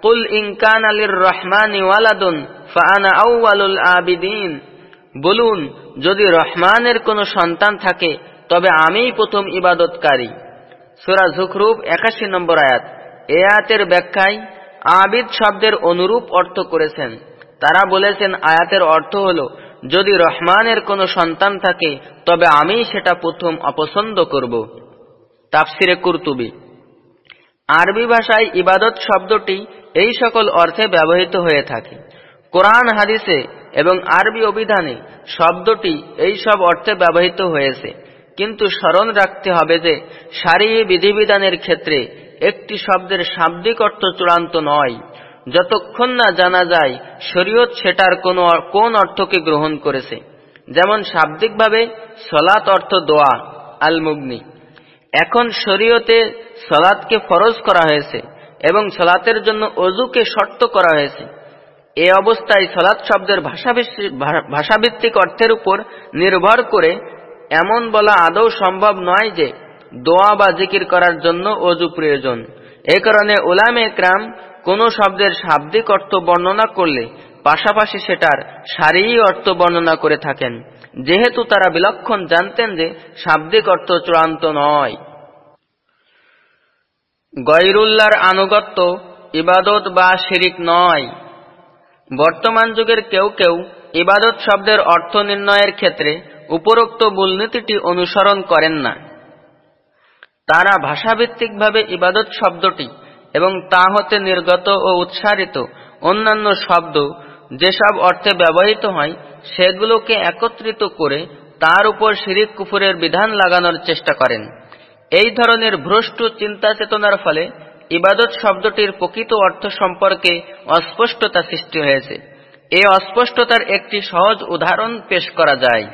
কুল ইনকান আলীর রহমান ওয়ালাদুন ফানা আউআলুল আবিদিন বলুন, যদি রহমানের কোনো সন্তান থাকে, তবে আমিই প্রথম ইবাদতকারী। সুরা ঝুখরুপ একাশি নম্বর আয়াত। এ আয়াতের ব্যাখ্যায় আবিদ শব্দের অনুরূপ অর্থ করেছেন। তারা বলেছেন, আয়াতের অর্থ হল, যদি রহমানের কোনো সন্তান থাকে, তবে আমি সেটা প্রথম অপছন্দ করব। তাফসিরে কুরতুবি। আরবি ভাষায় ইবাদত শব্দটি এই সকল অর্থে ব্যবহৃত হয়ে থাকে। কোরআন হাদিসে এবং আরবি অভিধানে শব্দটি এই সব অর্থে ব্যবহৃত হয়েছে। কিন্তু স্মরণ রাখতে হবে যে সারি বিধিবিধানের ক্ষেত্রে একটি শব্দের শাব্দিক অর্থ চূড়ান্ত নয়। যতক্ষণ না জানা যায় শরীয়ত সেটার কোন কোন অর্থকে গ্রহণ করেছে। যেমন শাব্দিকভাবে সলাত অর্থ দোয়া, আলমুগ্নি। এখন শরীয়তে সলাৎকে ফরজ করা হয়েছে। এবং সলাতের জন্য অজুকে শর্ত করা হয়েছে। এ অবস্থায় সলাৎ শব্দের ভাষাভিত্তিক অর্থের উপর নির্ভর করে এমন বলা আদৌ সম্ভব নয় যে দোয়া বা জিকির করার জন্য অজু প্রয়োজন। এ কারণে ওলামে ক্রাম কোন শব্দের শাব্দিক অর্থ বর্ণনা করলে পাশাপাশি সেটার সারি অর্থ বর্ণনা করে থাকেন। যেহেতু তারা বিলক্ষণ জানতেন যে শাব্দিক অর্থ চূড়ান্ত নয়। গয়রুল্লার আনুগত্য ইবাদত বা শিরিক নয়। বর্তমান যুগের কেউ কেউ ইবাদত শব্দের অর্থ নির্ণয়ের ক্ষেত্রে উপরোক্ত মূলনীতিটি অনুসরণ করেন না। তারা ভাষাভিত্তিকভাবে ইবাদত শব্দটি এবং তা হতে নির্গত ও উৎসারিত অন্যান্য শব্দ যেসব অর্থে ব্যবহৃত হয়, সেগুলোকে একত্রিত করে তার উপর শিরিক কুফুরের বিধান লাগানোর চেষ্টা করেন। এই ধরনের ভ্রষ্ট চিন্তা চেতনার ফলে ইবাদত শব্দটির প্রকৃত অর্থ সম্পর্কে অস্পষ্টতা সৃষ্টি হয়েছে। এই অস্পষ্টতার একটি সহজ উদাহরণ পেশ করা যায়।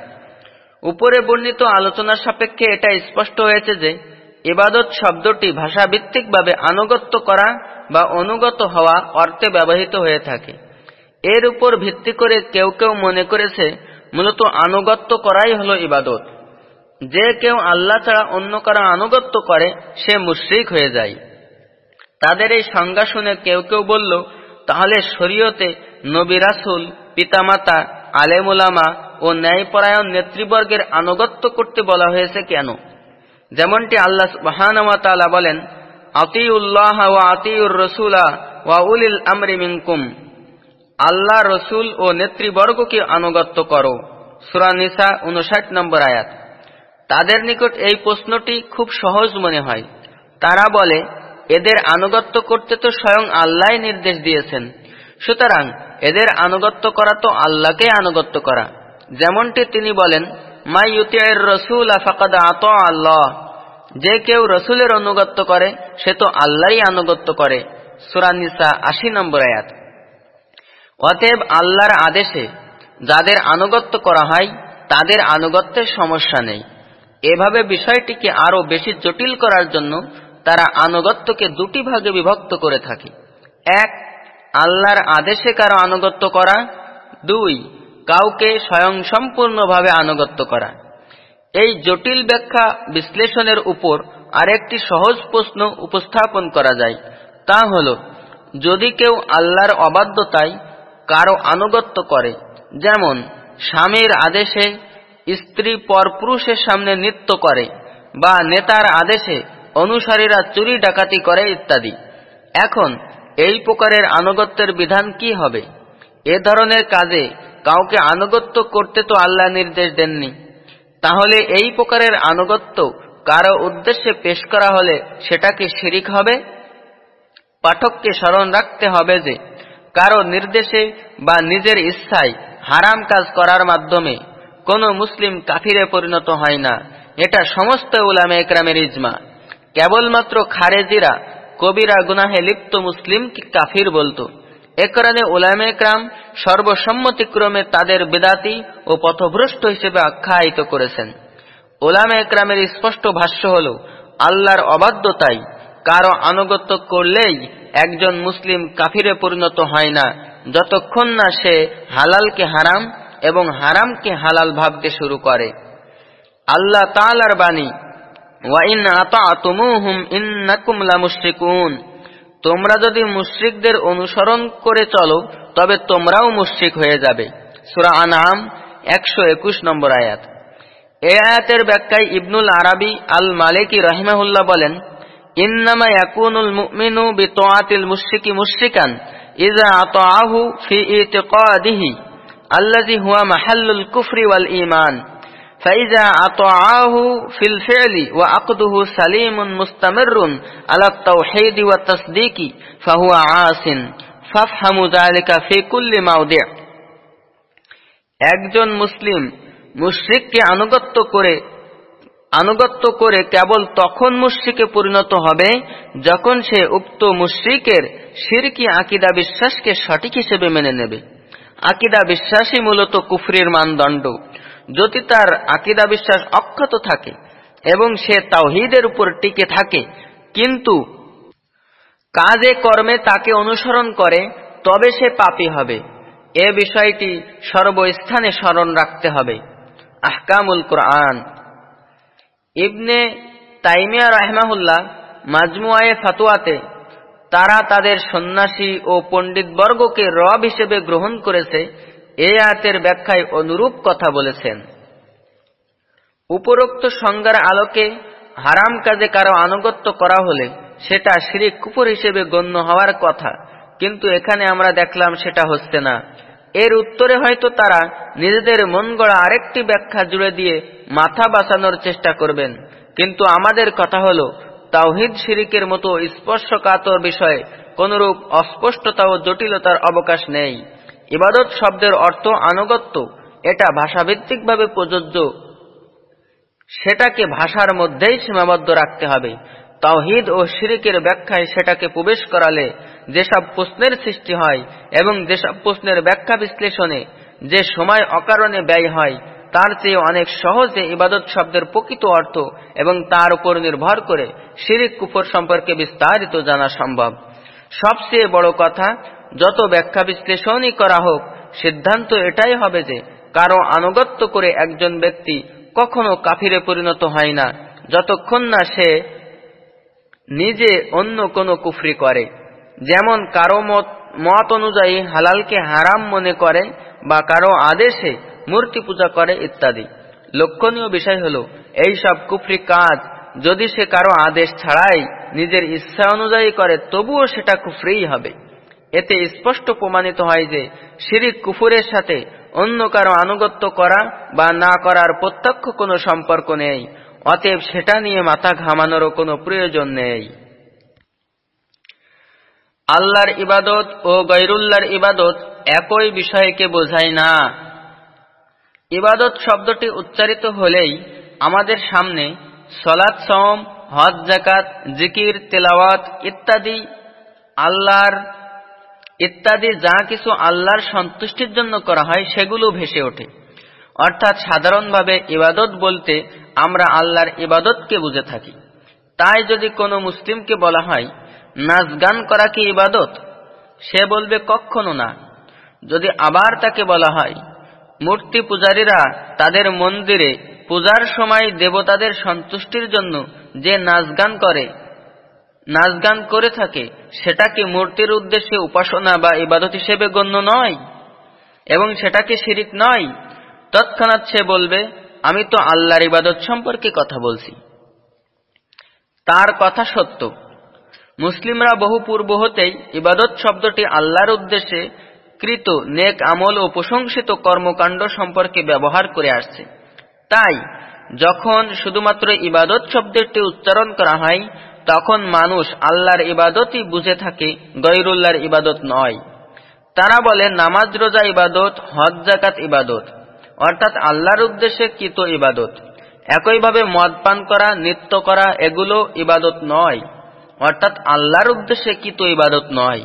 উপরে বর্ণিত আলোচনার সাপেক্ষে এটা স্পষ্ট হয়েছে যে, ইবাদত শব্দটি ভাষাভিত্তিকভাবে আনুগত্য করা বা অনুগত হওয়া অর্থে ব্যবহৃত হয়ে থাকে। এর উপর ভিত্তি করে কেউ কেউ মনে করেছে, মূলত আনুগত্য করাই হল ইবাদত। যে কেউ আল্লাহ ছাড়া অন্য কারও আনুগত্য করে, সে মুশ্রিক হয়ে যায়। তাদের এই সংজ্ঞা শুনে কেউ কেউ বলল, তাহলে শরীয়তে নবী রাসুল, পিতামাতা, আলেমুলামা ও ন্যায়পরায়ণ নেতৃবর্গের আনুগত্য করতে বলা হয়েছে কেন? যেমনটি আল্লাহ সুবহানাহু বলেন, আতিউল্লাহ ওয়া আতিউর রসুলা ওয়া উলিল আমরি মিনকুম। আল্লাহ রসুল ও নেতৃবর্গকে আনুগত্য করো। সুরানিসা উনষাট নম্বর আয়াত। তাদের নিকট এই প্রশ্নটি খুব সহজ মনে হয়। তারা বলে, এদের আনুগত্য করতে তো স্বয়ং আল্লাহ নির্দেশ দিয়েছেন। সুতরাং এদের আনুগত্য করা তো আল্লাহকে আনুগত্য করা। যেমনটি তিনি বলেন, মাই ইউতিয়ার রসুল আফাকাদ আত আল্লাহ। যে কেউ রসুলের অনুগত্য করে, সে তো আল্লাহরই আনুগত্য করে। সুরানিসা আশি নম্বর আয়াত। অতএব আল্লাহর আদেশে যাদের আনুগত্য করা হয়, তাদের আনুগত্যের সমস্যা নেই। এভাবে বিষয়টিকে আরও বেশি জটিল করার জন্য তারা আনুগত্যকে দুটি ভাগে বিভক্ত করে থাকে। এক, আল্লাহর আদেশে কারও আনুগত্য করা। দুই, কাউকে স্বয়ংসম্পূর্ণভাবে আনুগত্য করা। এই জটিল ব্যাখ্যা বিশ্লেষণের উপর আরেকটি সহজ প্রশ্ন উপস্থাপন করা যায়, তা হল, যদি কেউ আল্লাহর অবাধ্যতায় কারও আনুগত্য করে, যেমন স্বামীর আদেশে স্ত্রী পরপুরুষের সামনে নৃত্য করে বা নেতার আদেশে অনুসারীরা চুরি ডাকাতি করে ইত্যাদি। এখন এই প্রকারের আনুগত্যের বিধান কি হবে? এ ধরনের কাজে কাউকে আনুগত্য করতে তো আল্লাহ নির্দেশ দেননি। তাহলে এই প্রকারের আনুগত্য কারও উদ্দেশ্যে পেশ করা হলে সেটা কি শিরিক হবে? পাঠককে স্মরণ রাখতে হবে যে কারও নির্দেশে বা নিজের ইচ্ছায় হারাম কাজ করার মাধ্যমে কোন মুসলিম কাফিরে পরিণত হয় না। এটা সমস্ত উলামে একরামের ইজমা। কেবলমাত্র খারেজিরা, কবিরা গুনাহে লিপ্ত মুসলিমকে কাফির বলতো? এ কারণে উলামে একরাম সর্বসম্মতিক্রমে তাদের বেদাতি ও পথভ্রষ্ট হিসেবে আখ্যায়িত করেছেন। ওলামে একরামের স্পষ্ট ভাষ্য হল, আল্লাহর অবাধ্যতাই কারও আনুগত্য করলেই একজন মুসলিম কাফিরে পরিণত হয় না, যতক্ষণ না সে হালালকে হারাম এবং হারামকে হালাল ভাবতে শুরু করে। আল্লাহ তালার বাণী ওয়াইন আতাতুমুহুম ইন্নাকুম লামুশরিকুন। তোমরা যদি মুশরিকদের অনুসরণ করে চলো, তবে তোমরাও মুশরিক হয়ে যাবে। সূরা আনাম 121 নম্বর আয়াত। এই আয়াতের ব্যাখ্যায় ইবনুল আরাবি আল মালিকি রাহিমাহুল্লাহ বলেন, ইন্নামা ইয়াকুনুল মুমিনু বিতাআতিল মুশরিকি মুশরিকান ইযা আতাআহু ফি ইতিকাদিহি। الذي هو محل الكفر والإيمان فإذا أطاعه في الفعل وعقده سليم مستمر على التوحيد والتصديق فهو عاص فافهم ذلك في كل موضع একজন মুসলিম মুশরিককে আনুগত্য করে আনুগত্য করে কেবল তখন মুশ্রিকে পরিণত হবে যখন সে উক্ত মুশ্রিকের সিরকি আকিদা বিশ্বাসকে সঠিক হিসেবে মেনে নেবে আকিদা বিশ্বাসই মূলত কুফরির মানদণ্ড। যদি তার আকিদা বিশ্বাস অক্ষত থাকে এবং সে তাওহিদের উপর টিকে থাকে, কিন্তু কাজে কর্মে তাকে অনুসরণ করে, তবে সে পাপি হবে। এ বিষয়টি সর্বস্থানে স্মরণ রাখতে হবে। আহকামুল কোরআন। ইবনে তাইমিয়া রাহমাহুল্লাহ মাজমুয়ায়ে ফাতুয়াতে তারা তাদের সন্ন্যাসী ও পণ্ডিতবর্গকে রব হিসেবে গ্রহণ করেছে, এ আয়াতের ব্যাখ্যায় অনুরূপ কথা বলেছেন। উপরোক্ত সংজ্ঞার আলোকে হারাম কাজে কারও আনুগত্য করা হলে সেটা শিরিক কুপুর হিসেবে গণ্য হওয়ার কথা, কিন্তু এখানে আমরা দেখলাম সেটা হচ্ছে না। এর উত্তরে হয়তো তারা নিজেদের মন গড়া আরেকটি ব্যাখ্যা জুড়ে দিয়ে মাথা বাঁচানোর চেষ্টা করবেন, কিন্তু আমাদের কথা হল তাওহিদ শিরিকের মতো স্পর্শকাতর বিষয়ে কোনরূপ অস্পষ্টতা ও জটিলতার অবকাশ নেই। ইবাদত শব্দের অর্থ আনুগত্য। এটা ভাষাভিত্তিকভাবে প্রযোজ্য। সেটাকে ভাষার মধ্যেই সীমাবদ্ধ রাখতে হবে। তাওহিদ ও শিরিকের ব্যাখ্যায় সেটাকে প্রবেশ করালে যেসব প্রশ্নের সৃষ্টি হয় এবং যেসব প্রশ্নের ব্যাখ্যা বিশ্লেষণে যে সময় অকারণে ব্যয় হয় তার চেয়ে অনেক সহজে ইবাদত শব্দের প্রকৃত অর্থ এবং তার উপর নির্ভর করে শিরিক কুফর সম্পর্কে বিস্তারিত জানা সম্ভব। সবচেয়ে বড় কথা, যত ব্যাখ্যা বিশ্লেষণই করা হোক, সিদ্ধান্ত এটাই হবে যে কারও আনুগত্য করে একজন ব্যক্তি কখনো কাফিরে পরিণত হয় না, যতক্ষণ না সে নিজে অন্য কোনো কুফরি করে। যেমন কারও মত মত অনুযায়ী হালালকে হারাম মনে করে বা কারও আদেশে মূর্তি পূজা করে ইত্যাদি। লক্ষণীয় বিষয় হল এই সব কুফরি কাজ যদি সে কারও আদেশ ছাড়াই নিজের ইচ্ছা অনুযায়ী করে, তবুও সেটা কুফরিই হবে। এতে স্পষ্ট প্রমাণিত হয় যে শিরিক কুফুরের সাথে অন্য কারও আনুগত্য করা বা না করার প্রত্যক্ষ কোনো সম্পর্ক নেই। অতএব সেটা নিয়ে মাথা ঘামানোরও কোনো প্রয়োজন নেই। আল্লাহর ইবাদত ও গৈরুল্লাহর ইবাদত একই বিষয়কে বোঝায় না। ইবাদত শব্দটি উচ্চারিত হলেই আমাদের সামনে সলাৎ সম হজ জাকাত জিকির, তেলাওয়াত ইত্যাদি আল্লাহর, ইত্যাদি যা কিছু আল্লাহর সন্তুষ্টির জন্য করা হয় সেগুলো ভেসে ওঠে। অর্থাৎ সাধারণভাবে ইবাদত বলতে আমরা আল্লাহর ইবাদতকে বুঝে থাকি। তাই যদি কোনো মুসলিমকে বলা হয় নাচ গান করা কি ইবাদত? সে বলবে কখনো না। যদি আবার তাকে বলা হয় মূর্তি পূজারীরা তাদের মন্দিরে পূজার সময় দেবতাদের সন্তুষ্টির জন্য যে নাচ গান করে নাচ গান করে থাকে, সেটা কি মূর্তির উদ্দেশ্যে উপাসনা বা ইবাদত হিসেবে গণ্য নয়? এবং সেটা কি শিরিক নয়? তৎক্ষণাৎ সে বলবে, আমি তো আল্লাহর ইবাদত সম্পর্কে কথা বলছি। তার কথা সত্য। মুসলিমরা বহু পূর্ব হতেই ইবাদত শব্দটি আল্লাহর উদ্দেশ্যে কৃত নেক আমল ও প্রশংসিত কর্মকাণ্ড সম্পর্কে ব্যবহার করে আসছে। তাই, যখন শুধুমাত্র ইবাদত শব্দটি উচ্চারণ করা হয়, তখন মানুষ আল্লাহর ইবাদতই বুঝে থাকে গৈরুল্লাহর ইবাদত নয়। তারা বলে নামাজ, রোজা ইবাদত, হজ জাকাত ইবাদত, অর্থাৎ আল্লাহর উদ্দেশ্যে কিত ইবাদত। একইভাবে মদ পান করা, নৃত্য করা, এগুলো ইবাদত নয়, অর্থাৎ আল্লাহর উদ্দেশ্যে কিত ইবাদত নয়।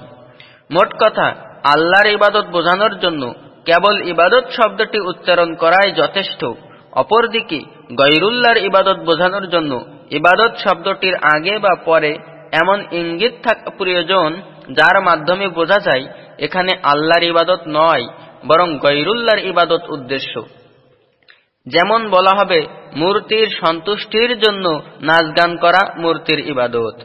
মোট কথা আল্লাহর ইবাদত বোঝানোর জন্য কেবল ইবাদত শব্দটি উচ্চারণ করাই যথেষ্ট। অপরদিকে গৈরুল্লাহর ইবাদত বোঝানোর জন্য ইবাদত শব্দটির আগে বা পরে এমন ইঙ্গিত থাকা প্রয়োজন, যার মাধ্যমে বোঝা যায় এখানে আল্লাহর ইবাদত নয়, বরং গৈরুল্লাহর ইবাদত উদ্দেশ্য। যেমন বলা হবে, মূর্তির সন্তুষ্টির জন্য নাচ গান করা মূর্তির ইবাদত।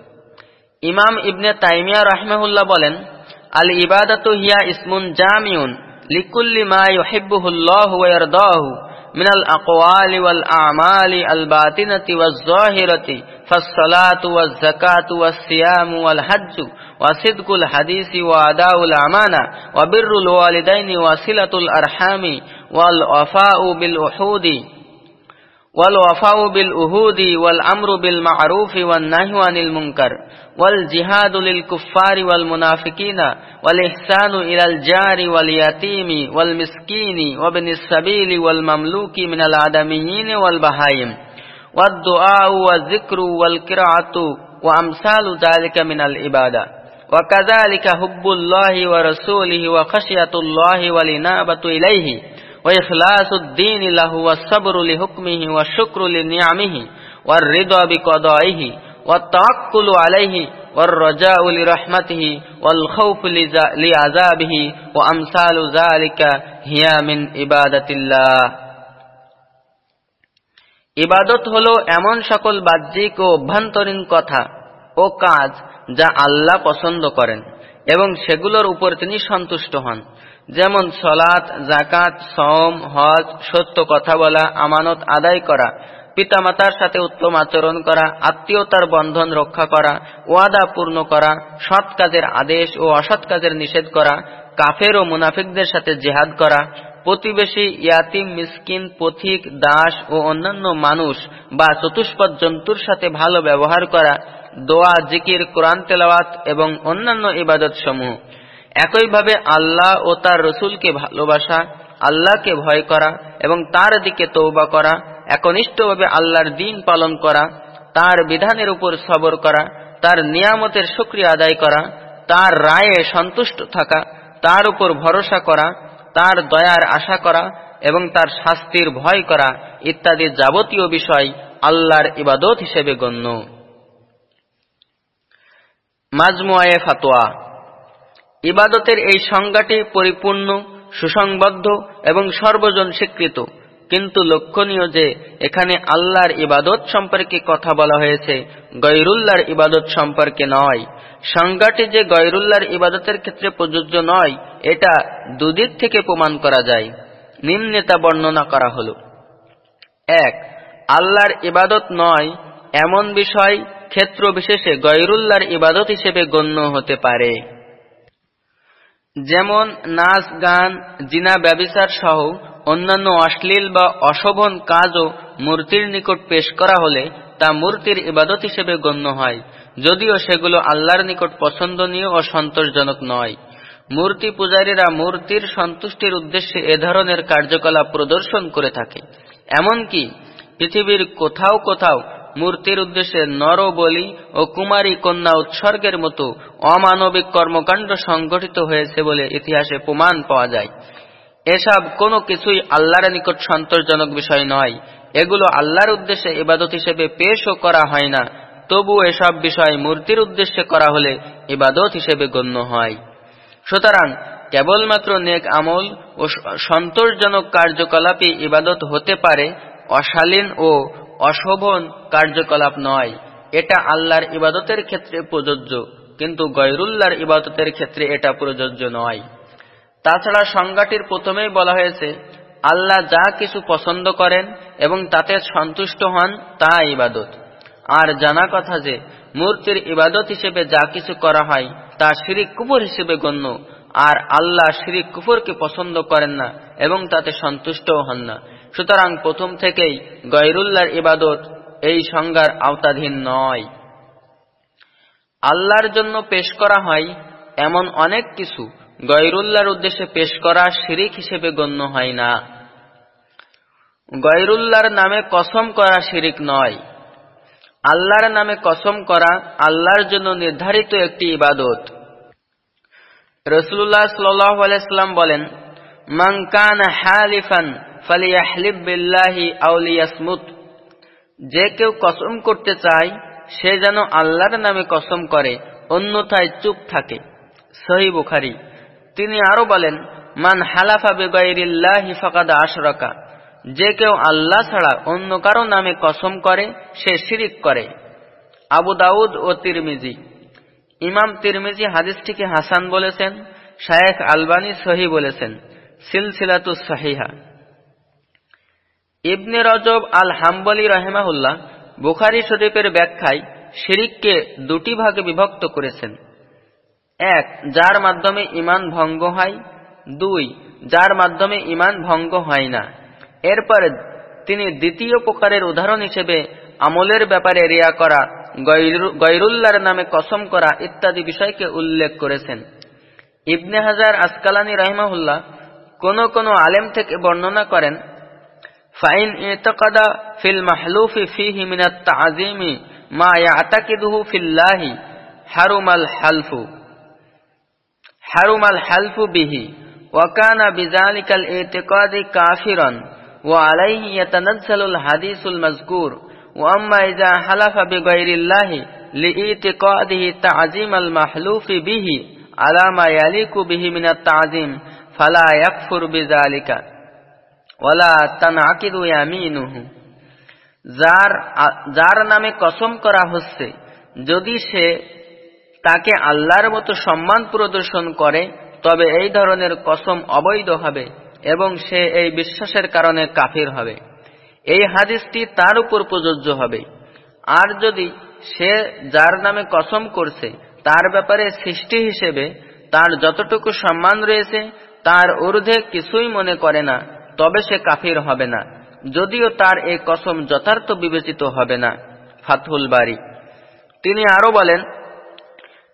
ইমাম ইবনে তাইমিয়া রহমাহুল্লাহ বলেন আল ইবাদত হিয়া ইসমুন জামিউন লিকুল্লি মা ইউহিব্বুহুল্লাহু ওয়া ইয়ারদাহু من الأقوال والأعمال الباطنة والظاهرة فالصلاة والزكاة والصيام والحج وصدق الحديث وأداء الأمانة وبر الوالدين وصلة الأرحام والوفاء بالأحود والوفاء بالأهود والأمر بالمعروف والنهي عن المنكر والجهاد للكفار والمنافقين والإحسان إلى الجار واليتيم والمسكين وابن السبيل والمملوك من الآدميين والبهائم والدعاء والذكر والقراءة وأمثال ذلك من العبادة. وكذلك حب الله ورسوله وخشية الله والإنابة إليه وإخلاص الدين له والصبر لحكمه والشكر لنعمه والرضا بقضائه والتوكل عليه والرجاء لرحمته والخوف لعذابه وأمثال ذلك هي من عبادة الله ইবাদত হলো এমন সকল বাহ্যিক ও অভ্যন্তরীণ কথা ও কাজ যা আল্লাহ পছন্দ করেন এবং সেগুলোর উপর তিনি সন্তুষ্ট হন যেমন সলাৎ জাকাত সম হজ সত্য কথা বলা আমানত আদায় করা পিতামাতার সাথে উত্তম আচরণ করা, আত্মীয়তার বন্ধন রক্ষা করা, ওয়াদা পূর্ণ করা, সৎ কাজের আদেশ ও অসৎ কাজের নিষেধ করা, কাফের ও মুনাফিকদের সাথে জেহাদ করা, প্রতিবেশী ইয়াতিম, মিসকিন, পথিক, দাস ও অন্যান্য মানুষ বা চতুষ্পদ জন্তুর সাথে ভালো ব্যবহার করা, দোয়া, জিকির, কোরআন তেলাওয়াত এবং অন্যান্য ইবাদত সমূহ একইভাবে আল্লাহ ও তার রসুলকে ভালোবাসা, আল্লাহকে ভয় করা এবং তার দিকে তৌবা করা একনিষ্ঠভাবে আল্লাহর দিন পালন করা, তার বিধানের উপর সবর করা, তার নিয়ামতের সক্রিয় আদায় করা, তার রায়ে সন্তুষ্ট থাকা, তার উপর ভরসা করা, তার দয়ার আশা করা এবং তার শাস্তির ভয় করা ইত্যাদি যাবতীয় বিষয় আল্লাহর ইবাদত হিসেবে গণ্য। মাজমুয়ায়ে ফাতোয়া। ইবাদতের এই সংজ্ঞাটি পরিপূর্ণ, সুসংবদ্ধ এবং সর্বজন স্বীকৃত। কিন্তু লক্ষণীয় যে এখানে আল্লাহর ইবাদত সম্পর্কে কথা বলা হয়েছে গৈরুল্লাহর ইবাদত সম্পর্কে নয়। সংজ্ঞাটি যে গৈরুল্লাহর ইবাদতের ক্ষেত্রে প্রযোজ্য নয়, এটা দুদিক থেকে প্রমাণ করা যায়। নিম্নে তা বর্ণনা করা হল। এক, আল্লাহর ইবাদত নয়, এমন বিষয় ক্ষেত্র বিশেষে গৈরুল্লাহর ইবাদত হিসেবে গণ্য হতে পারে। যেমন নাচ গান, জিনা ব্যবিচার সহ অন্যান্য অশ্লীল বা অশোভন কাজও মূর্তির নিকট পেশ করা হলে তা মূর্তির ইবাদত হিসেবে গণ্য হয়, যদিও সেগুলো আল্লাহর নিকট পছন্দনীয় ও সন্তোষজনক নয়। মূর্তি পূজারীরা মূর্তির সন্তুষ্টির উদ্দেশ্যে এ ধরনের কার্যকলাপ প্রদর্শন করে থাকে। এমনকি পৃথিবীর কোথাও কোথাও মূর্তির উদ্দেশ্যে নর বলি ও কুমারী কন্যা উৎসর্গের মতো অমানবিক কর্মকাণ্ড সংগঠিত হয়েছে বলে ইতিহাসে প্রমাণ পাওয়া যায়। এসব কোনো কিছুই আল্লাহর নিকট সন্তোষজনক বিষয় নয়। এগুলো আল্লাহর উদ্দেশ্যে ইবাদত হিসেবে পেশও করা হয় না। তবু এসব বিষয় মূর্তির উদ্দেশ্যে করা হলে ইবাদত হিসেবে গণ্য হয়। সুতরাং কেবলমাত্র নেক আমল ও সন্তোষজনক কার্যকলাপই ইবাদত হতে পারে, অশালীন ও অশোভন কার্যকলাপ নয়। এটা আল্লাহর ইবাদতের ক্ষেত্রে প্রযোজ্য, কিন্তু গৈরুল্লাহর ইবাদতের ক্ষেত্রে এটা প্রযোজ্য নয়। তাছাড়া সংজ্ঞাটির প্রথমেই বলা হয়েছে, আল্লাহ যা কিছু পছন্দ করেন এবং তাতে সন্তুষ্ট হন, তা ইবাদত। আর জানা কথা যে, মূর্তির ইবাদত হিসেবে যা কিছু করা হয়, তা শিরিক কুপুর হিসেবে গণ্য। আর আল্লাহ শিরিক কুপুরকে পছন্দ করেন না এবং তাতে সন্তুষ্টও হন না। সুতরাং প্রথম থেকেই গৈরুল্লাহর ইবাদত এই সংজ্ঞার আওতাধীন নয়। আল্লাহর জন্য পেশ করা হয় এমন অনেক কিছু গৈরুল্লাহর উদ্দেশ্যে পেশ করা শিরিক হিসেবে গণ্য হয় না। গৈরুল্লাহর নামে কসম করা শিরিক নয়। আল্লাহর নামে কসম করা আল্লাহর জন্য নির্ধারিত একটি ইবাদত। রসুল্লাহ সাল্লাম বলেন মাংকান হালিফান ফালিয়াহলিব বিল্লাহি যে কেউ কসম করতে চায়, সে যেন আল্লাহর নামে কসম করে, অন্যথায় চুপ থাকে। সহি বুখারি। তিনি আরও বলেন, মান হালাফা বেগাইরিল্লাহি ফাকাদ আশরাকা যে কেউ আল্লাহ ছাড়া অন্য কারও নামে কসম করে, সে শিরিক করে। আবু দাউদ ও তিরমিজি। ইমাম তিরমিজি হাদিসটিকে হাসান বলেছেন, শায়েখ আলবানী সহি বলেছেন, সিলসিলাতু সাহিহা। ইবনে রজব আল হাম্বলি রহেমাহুল্লাহ বুখারি শরীফের ব্যাখ্যায় শিরিককে দুটি ভাগে বিভক্ত করেছেন। এক, যার মাধ্যমে ইমান ভঙ্গ হয়। দুই, যার মাধ্যমে ইমান ভঙ্গ হয় না। এরপর তিনি দ্বিতীয় প্রকারের উদাহরণ হিসেবে আমলের ব্যাপারে রিয়া করা গৈরুল্লার নামে কসম করা ইত্যাদি বিষয়কে উল্লেখ করেছেন। ইবনে হাজার আসকালানি রহমাহুল্লাহ কোন কোন আলেম থেকে বর্ণনা করেন, ফাইন ইতকাদা ফিল মাহলুফি ফিহি মিনাত তাজিমি মা ইয়াতাকিদুহু ফিল্লাহি হারুমাল হালফু। হারুমাল হালফু বিহি ওয়াকানা বিজালিকাল এতেকাদি কাফিরন ও আলাইহি ইয়াতানাজ্জালুল হাদিসুল মাজকুর ওয়াম্মা ইজা হালাফা বিগাইরিল্লাহি লিইতিকাদিহি তা'জিমাল মাহলুফি বিহি আলামা ইয়ালিকু বিহি মিনাত তা'জিম ফালা ইয়াকফুর বিজালিকা ওয়ালা তানআকিদু ইয়ামিনুহু যার যার নামে কসম করা হচ্ছে, যদি সে তাকে আল্লাহর মতো সম্মান প্রদর্শন করে, তবে এই ধরনের কসম অবৈধ হবে এবং সে এই বিশ্বাসের কারণে কাফির হবে। এই হাদিসটি তার উপর প্রযোজ্য হবে। আর যদি সে যার নামে কসম করছে, তার ব্যাপারে সৃষ্টি হিসেবে তার যতটুকু সম্মান রয়েছে, তার ঊর্ধ্বে কিছুই মনে করে না, তবে সে কাফির হবে না। যদিও তার এই কসম যথার্থ বিবেচিত হবে না। ফাতুল বাড়ি তিনি আরও বলেন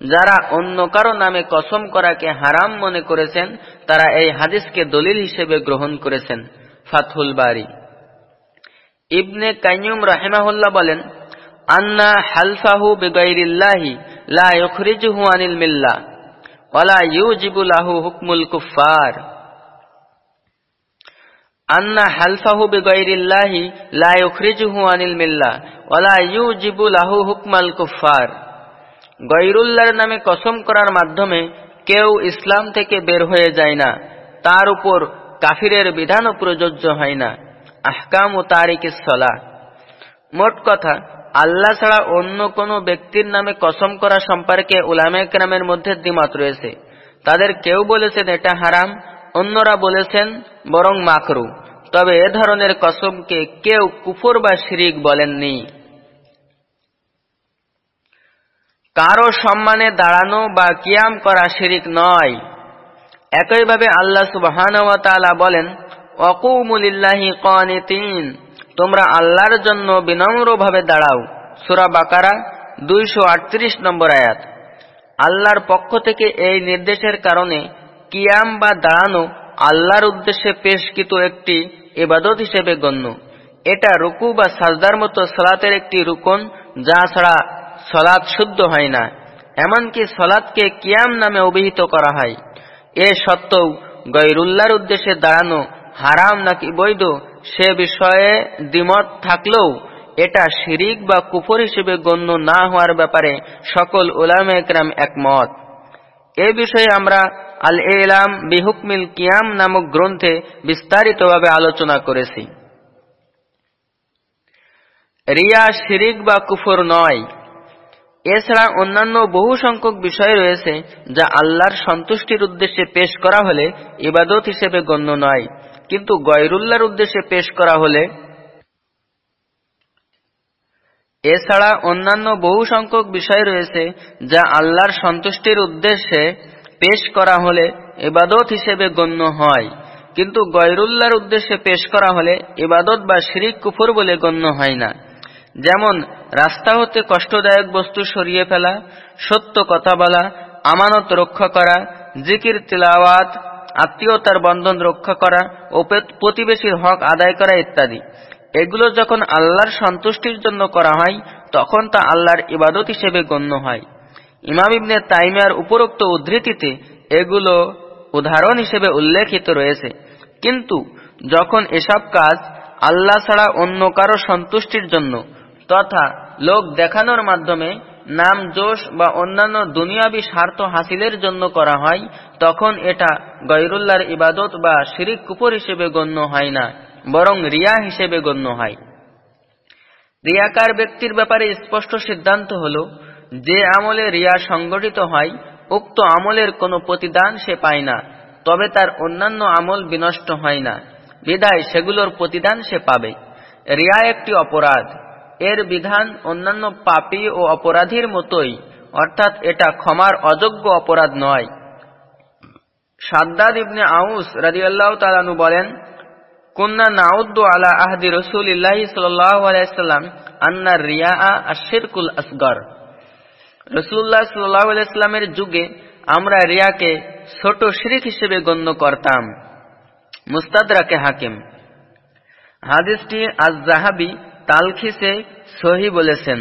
যারা অন্য কারও নামে কসম করাকে হারাম মনে করেছেন, তারা এই হাদিসকে দলিল হিসেবে গ্রহণ করেছেন। ফাতহুল বাড়ি ইবনে কাইয়ুম রাহেমাহুল্লাহ বলেন, আন্না হালফাহু বেগাইরিল্লাহি লা ইখরিজুহু আনিল মিল্লাহ ওয়ালা ইউজিবু লাহু হুকমুল কুফফার। আন্না হালফাহু বেগাইরিল্লাহি লা ইখরিজুহু আনিল মিল্লাহ ওয়ালা ইউজিবু লাহু হুকমাল কুফফার। গৈরুল্লাহর নামে কসম করার মাধ্যমে কেউ ইসলাম থেকে বের হয়ে যায় না। তার উপর কাফিরের বিধানও প্রযোজ্য হয় না। আহকাম ও তারিকের সলা। মোট কথা, আল্লাহ ছাড়া অন্য কোনো ব্যক্তির নামে কসম করা সম্পর্কে উলামে কেরামের মধ্যে দ্বিমত রয়েছে। তাদের কেউ বলেছেন এটা হারাম, অন্যরা বলেছেন বরং মাকরু। তবে এ ধরনের কসমকে কেউ কুফর বা শিরিক বলেননি। কারও সম্মানে দাঁড়ানো বা কিয়াম করা শিরিক নয়। একইভাবে আল্লাহ সুবহান বলেন অকুমুলিল্লাহি তিন তোমরা আল্লাহর জন্য বিনম্রভাবে দাঁড়াও। সুরা বাকারা, দুইশো আটত্রিশ নম্বর আয়াত। আল্লাহর পক্ষ থেকে এই নির্দেশের কারণে কিয়াম বা দাঁড়ানো আল্লাহর উদ্দেশ্যে পেশকৃত একটি ইবাদত হিসেবে গণ্য। এটা রুকু বা সাজদার মতো সালাতের একটি রুকন, যা ছাড়া সলাৎ শুদ্ধ হয় না, এমনকি সলাৎকে কিয়াম নামে অভিহিত করা হয়। এ সত্ত্বেও গৈরুল্লাহর উদ্দেশ্যে দাঁড়ানো হারাম নাকি বৈধ, সে বিষয়ে দ্বিমত থাকলেও এটা শিরিক বা কুফর হিসেবে গণ্য না হওয়ার ব্যাপারে সকল ওলামে একরাম একমত। এ বিষয়ে আমরা আল এলাম বিহুকমিল কিয়াম নামক গ্রন্থে বিস্তারিতভাবে আলোচনা করেছি। রিয়া শিরিক বা কুফর নয় এছাড়া অন্যান্য বহু সংখ্যক বিষয় রয়েছে যা আল্লাহর সন্তুষ্টির উদ্দেশ্যে পেশ করা হলে ইবাদত হিসেবে গণ্য নয়। কিন্তু গয়রুল্লার উদ্দেশ্যে পেশ করা হলে এছাড়া অন্যান্য বহু সংখ্যক বিষয় রয়েছে যা আল্লাহর সন্তুষ্টির উদ্দেশ্যে পেশ করা হলে ইবাদত হিসেবে গণ্য হয়। কিন্তু গয়রুল্লাহর উদ্দেশ্যে পেশ করা হলে ইবাদত বা শিরিক কুফর বলে গণ্য হয় না। যেমন, রাস্তা হতে কষ্টদায়ক বস্তু সরিয়ে ফেলা, সত্য কথা বলা, আমানত রক্ষা করা, জিকির, তিলাওয়াত, আত্মীয়তার বন্ধন রক্ষা করা ও প্রতিবেশীর হক আদায় করা ইত্যাদি। এগুলো যখন আল্লাহর সন্তুষ্টির জন্য করা হয়, তখন তা আল্লাহর ইবাদত হিসেবে গণ্য হয়। ইমাম ইবনে তাইমিয়ার উপরোক্ত উদ্ধৃতিতে এগুলো উদাহরণ হিসেবে উল্লেখিত রয়েছে। কিন্তু, যখন এসব কাজ আল্লাহ ছাড়া অন্য কারও সন্তুষ্টির জন্য তথা লোক দেখানোর মাধ্যমে নাম জোশ বা অন্যান্য দুনিয়াবি স্বার্থ হাসিলের জন্য করা হয়, তখন এটা গৈরুল্লাহর ইবাদত বা শিরিক কুপুর হিসেবে গণ্য হয় না, বরং রিয়া হিসেবে গণ্য হয়। রিয়াকার ব্যক্তির ব্যাপারে স্পষ্ট সিদ্ধান্ত হল, যে আমলে রিয়া সংগঠিত হয়, উক্ত আমলের কোনো প্রতিদান সে পায় না, তবে তার অন্যান্য আমল বিনষ্ট হয় না, বিদায় সেগুলোর প্রতিদান সে পাবে। রিয়া একটি অপরাধ। এর বিধান অন্যান্য পাপী ও অপরাধীর মতোই, অর্থাৎ এটা ক্ষমার অযোগ্য অপরাধ নয়। সাদ্দাদ ইবনে আউস রাজিয়াল্লাহ তালানু বলেন, কুন্না নাউদ্দু আলা আহদি রসুল ইল্লাহি সাল্লাম আন্নার রিয়া আশিরকুল আসগর। রসুল্লাহ সাল্লাহ আলাইস্লামের যুগে আমরা রিয়াকে ছোট শিরিক হিসেবে গণ্য করতাম, মুস্তাদরাকে হাকিম। হাদিসটি আজ জাহাবি তালখিসে সহি বলেছেন।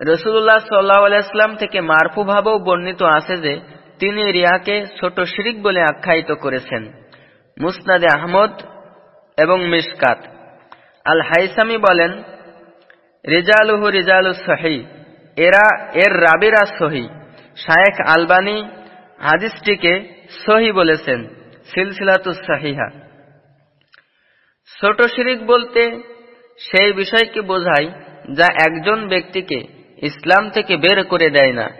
রসুল্লাহ সাল্লাহ আলাইস্লাম থেকে মারফু ভাবেও বর্ণিত আছে যে, তিনি রিয়াকে ছোট শিরিক বলে আখ্যায়িত করেছেন। মুসনাদে আহমদ এবং মিসকাত। আল হাইসামি বলেন, রিজালুহু রিজালু সহি এরা এর রাবিরা সহি। শায়েখ আলবানি হাদিসটিকে সহি বলেছেন সিলসিলাতু সাহিহা। ছোট শিরিক বলতে সেই বিষয়কে বোঝায় যা একজন ব্যক্তিকে ইসলাম থেকে বের করে দেয় না।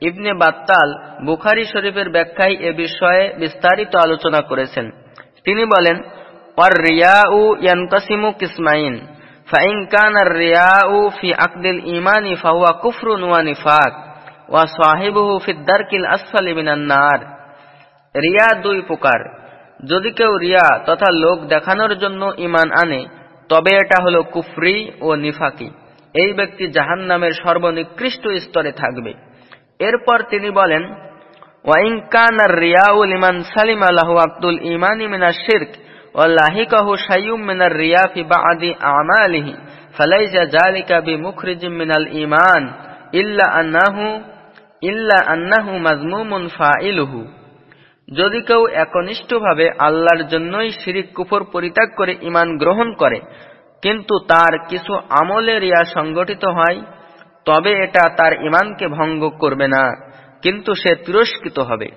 ইবনে বাত্তাল বুখারি শরীফের ব্যাখ্যায় এ বিষয়ে বিস্তারিত আলোচনা করেছেন। তিনি বলেন আর কান আর ওয়া নার। রিয়া দুই প্রকার। যদি কেউ রিয়া তথা লোক দেখানোর জন্য ইমান আনে তবে এটা হলো কুফরি ও নিফাকি। এই ব্যক্তি জাহান নামের সর্বনিকৃষ্ট স্তরে থাকবে। এরপর তিনি বলেন রিয়াউল ইমান আব্দুল মিনার রিয়া জালিকা ইমান ইল্লা আন্নাহু ইল্লা আন্নাহু মাজমুমুন ফাইলুহু যদি কেউ একনিষ্ঠভাবে আল্লাহর জন্যই শিরিক কুফর পরিত্যাগ করে ইমান গ্রহণ করে, কিন্তু তার কিছু আমলে রিয়া সংগঠিত হয়, তবে এটা তার ইমানকে ভঙ্গ করবে না, কিন্তু সে তিরস্কৃত হবে।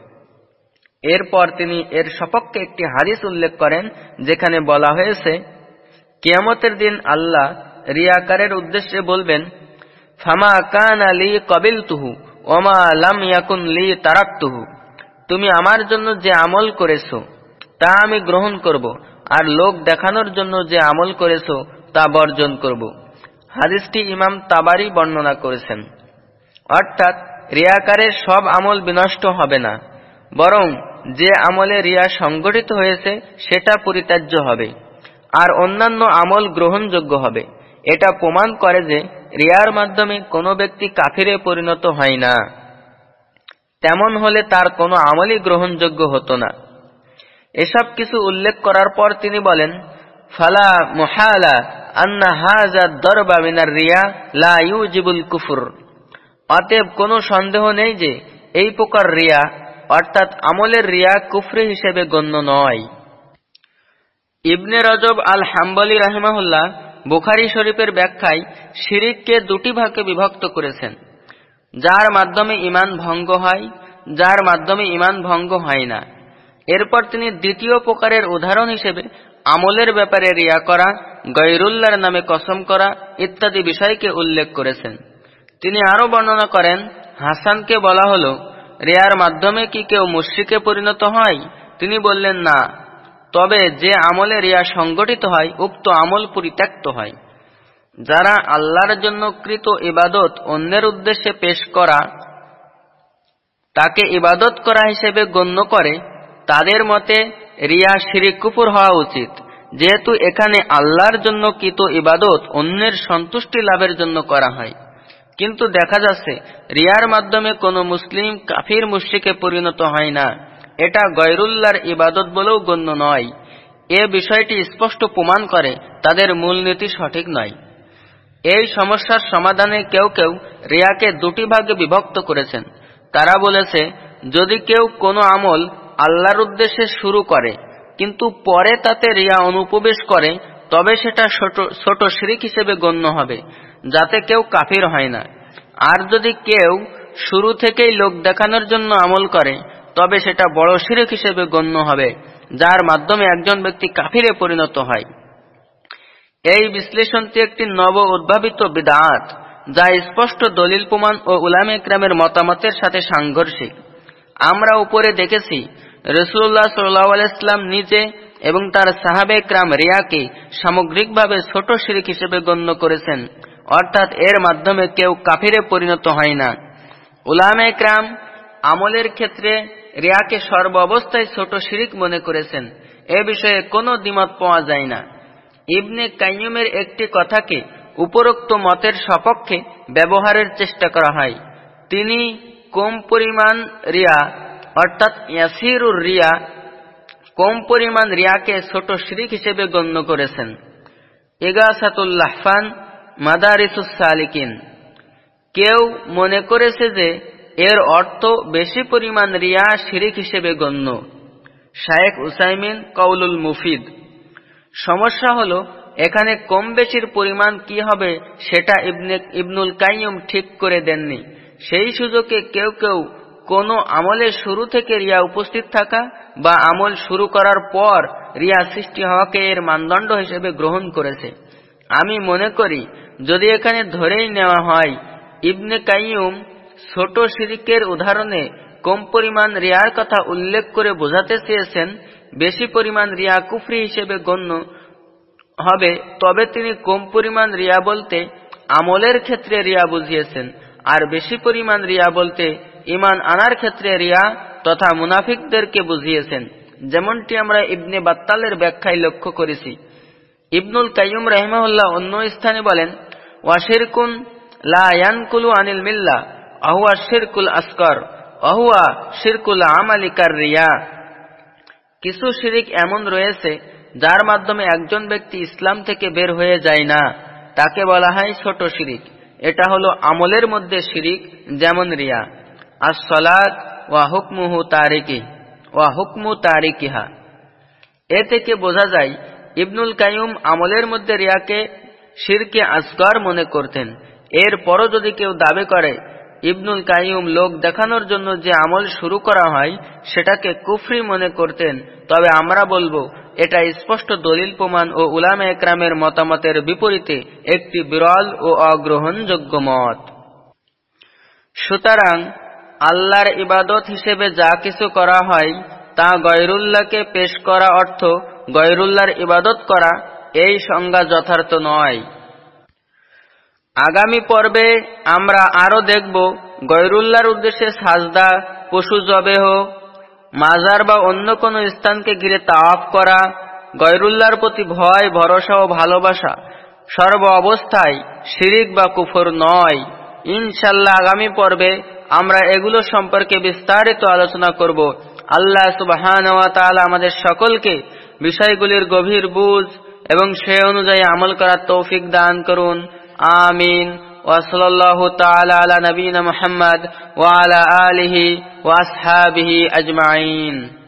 এরপর তিনি এর সপক্ষে একটি হাদিস উল্লেখ করেন, যেখানে বলা হয়েছে, কিয়ামতের দিন আল্লাহ রিয়াকারের উদ্দেশ্যে বলবেন, ফামা কান আলী কবিল তুহু ওমা লাম ইয়াকুন লি তারাক্তুহু। তুমি আমার জন্য যে আমল করেছ, তা আমি গ্রহণ করব, আর লোক দেখানোর জন্য যে আমল করেছ, তা বর্জন করব। হাদিসটি ইমাম তাবারি বর্ণনা করেছেন। অর্থাৎ, রিয়াকারের সব আমল বিনষ্ট হবে না, বরং যে আমলে রিয়া সংগঠিত হয়েছে, সেটা পরিত্যাজ্য হবে, আর অন্যান্য আমল গ্রহণযোগ্য হবে। এটা প্রমাণ করে যে, রিয়ার মাধ্যমে কোনো ব্যক্তি কাফিরে পরিণত হয় না। তেমন হলে তার কোনো আমলই গ্রহণযোগ্য হতো না। এসব কিছু উল্লেখ করার পর তিনি বলেন, ফালা মুহালা আন্না হাজা দরবা মিনার রিয়া লা ইউজিবুল কুফুর। অতএব কোনো সন্দেহ নেই যে এই প্রকার রিয়া, অর্থাৎ আমলের রিয়া কুফরি হিসেবে গণ্য নয়। ইবনে রজব আল হাম্বলি রাহিমাহুল্লাহ বুখারি শরীফের ব্যাখ্যায় শিরিককে দুটি ভাগে বিভক্ত করেছেন। যার মাধ্যমে ইমান ভঙ্গ হয়, যার মাধ্যমে ইমান ভঙ্গ হয় না। এরপর তিনি দ্বিতীয় প্রকারের উদাহরণ হিসেবে আমলের ব্যাপারে রিয়া করা গৈরুল্লার নামে কসম করা ইত্যাদি বিষয়কে উল্লেখ করেছেন। তিনি আরও বর্ণনা করেন, হাসানকে বলা হলো, রেয়ার মাধ্যমে কি কেউ মুশ্রিকে পরিণত হয়? তিনি বললেন, না। তবে যে আমলে রিয়া সংগঠিত হয়, উক্ত আমল পরিত্যক্ত হয়। যারা আল্লাহর জন্য কৃত ইবাদত অন্যের উদ্দেশ্যে পেশ করা, তাকে ইবাদত করা হিসেবে গণ্য করে, তাদের মতে রিয়া, শিরিক কুপুর হওয়া উচিত। যেহেতু এখানে আল্লাহর জন্য কৃত ইবাদত অন্যের সন্তুষ্টি লাভের জন্য করা হয়। কিন্তু দেখা যাচ্ছে, রিয়ার মাধ্যমে কোনো মুসলিম কাফির, মুশ্রিকে পরিণত হয় না। এটা গয়রুল্লার ইবাদত বলেও গণ্য নয়। এ বিষয়টি স্পষ্ট প্রমাণ করে, তাদের মূলনীতি সঠিক নয়। এই সমস্যার সমাধানে কেউ কেউ রিয়াকে দুটি ভাগে বিভক্ত করেছেন। তারা বলেছে, যদি কেউ কোনো আমল আল্লাহর উদ্দেশ্যে শুরু করে, কিন্তু পরে তাতে রিয়া অনুপ্রবেশ করে, তবে সেটা ছোট শিরিক হিসেবে গণ্য হবে, যাতে কেউ কাফির হয় না। আর যদি কেউ শুরু থেকেই লোক দেখানোর জন্য আমল করে, তবে সেটা বড় শিরিক হিসেবে গণ্য হবে, যার মাধ্যমে একজন ব্যক্তি কাফিরে পরিণত হয়। এই বিশ্লেষণটি একটি নব উদ্ভাবিত বিদাত যা স্পষ্ট দলিল প্রমাণ ও উলামে ক্রামের মতামতের সাথে সাংঘর্ষিক। আমরা উপরে দেখেছি রসুল্লাহ সাল্লাহ নিজে এবং তার সাহাবে ক্রাম রিয়াকে সামগ্রিকভাবে ছোট শিরিক হিসেবে গণ্য করেছেন। অর্থাৎ এর মাধ্যমে কেউ কাফিরে পরিণত হয় না। উলামে ক্রাম আমলের ক্ষেত্রে রিয়াকে সর্ব অবস্থায় ছোট শিরিক মনে করেছেন। এ বিষয়ে কোনো দ্বিমত পাওয়া যায় না। ইবনে কাইয়ুমের একটি কথাকে উপরোক্ত মতের সপক্ষে ব্যবহারের চেষ্টা করা হয়। তিনি কম পরিমাণ রিয়া, অর্থাৎ ইয়াসিরুর রিয়া, কম পরিমাণ রিয়াকে ছোট শিরিক হিসেবে গণ্য করেছেন। ইগাসাতুল্লাহফান মাদারিসুস সালিকিন। কেউ মনে করেছে যে এর অর্থ বেশি পরিমাণ রিয়া শিরিক হিসেবে গণ্য। শায়েখ উসাইমিন কৌলুল মুফিদ। সমস্যা হল, এখানে কম বেশির পরিমাণ কি হবে সেটা ইবনে ইবনুল কাইয়ুম ঠিক করে দেননি। সেই সুযোগে কেউ কেউ কোনো আমলের শুরু থেকে রিয়া উপস্থিত থাকা বা আমল শুরু করার পর রিয়া সৃষ্টি হওয়াকে এর মানদণ্ড হিসেবে গ্রহণ করেছে। আমি মনে করি, যদি এখানে ধরেই নেওয়া হয়, ইবনে কাইয়ুম ছোট শিরিকের উদাহরণে কম পরিমাণ রিয়ার কথা উল্লেখ করে বোঝাতে চেয়েছেন বেশি পরিমাণ রিয়া কুফরি হিসেবে গণ্য হবে, তবে তিনি কম পরিমাণ রিয়া বলতে আমলের ক্ষেত্রে রিয়া বুঝিয়েছেন, আর বেশি পরিমাণ রিয়া বলতে ইমান আনার ক্ষেত্রে রিয়া তথা মুনাফিকদেরকে বুঝিয়েছেন। যেমনটি আমরা ইবনে বাত্তালের ব্যাখ্যায় লক্ষ্য করেছি। ইবনুল কাইয়ুম রহমাউল্লাহ অন্য স্থানে বলেন ওয়াশিরকুন লা ইয়ানকুলু আনিল মিল্লা, আহুয়া শিরকুল আসকর অহুয়া শিরকুল আমালিকার রিয়া। কিছু শিরিক এমন রয়েছে, যার মাধ্যমে একজন ব্যক্তি ইসলাম থেকে বের হয়ে যায় না। তাকে বলা হয় ছোট শিরিক। এটা হলো আমলের মধ্যে শিরিক, যেমন রিয়া। আর সলাদ ওয়া হুকমুহু তারিকি, ওয়া হুকমু তারিকিহা। এ থেকে বোঝা যায়, ইবনুল কাইম আমলের মধ্যে রিয়াকে শিরকে আসগর মনে করতেন। এরপরও যদি কেউ দাবি করে ইবনুল কাইম লোক দেখানোর জন্য যে আমল শুরু করা হয়, সেটাকে কুফরি মনে করতেন। তবে আমরা বলব, এটা স্পষ্ট দলিল প্রমাণ ও উলামে একরামের মতামতের বিপরীতে একটি বিরল ও অগ্রহণযোগ্য মত। সুতরাং, আল্লাহর ইবাদত হিসেবে যা কিছু করা হয়, তা গয়রুল্লাহকে পেশ করা অর্থ গয়রুল্লাহর ইবাদত করা, এই সংজ্ঞা যথার্থ নয়। আগামী পর্বে আমরা আরও দেখব গয়রুল্লাহর উদ্দেশ্যে সাজদা, পশু জবেহ, মাজার বা অন্য কোনো স্থানকে ঘিরে তাওয়াফ করা, গয়রুল্লাহর প্রতি ভয়, ভরসা ও ভালোবাসা সর্ব অবস্থায় শিরিক বা কুফর নয়। ইনশাল্লাহ আগামী পর্বে আমরা এগুলো সম্পর্কে বিস্তারিত আলোচনা করব। আল্লাহ সুবাহান আমাদের সকলকে বিষয়গুলির গভীর বুঝ এবং সে অনুযায়ী আমল করার তৌফিক দান করুন। آمين. وصلى الله تعالى على نبينا محمد وعلى آله وأصحابه أجمعين.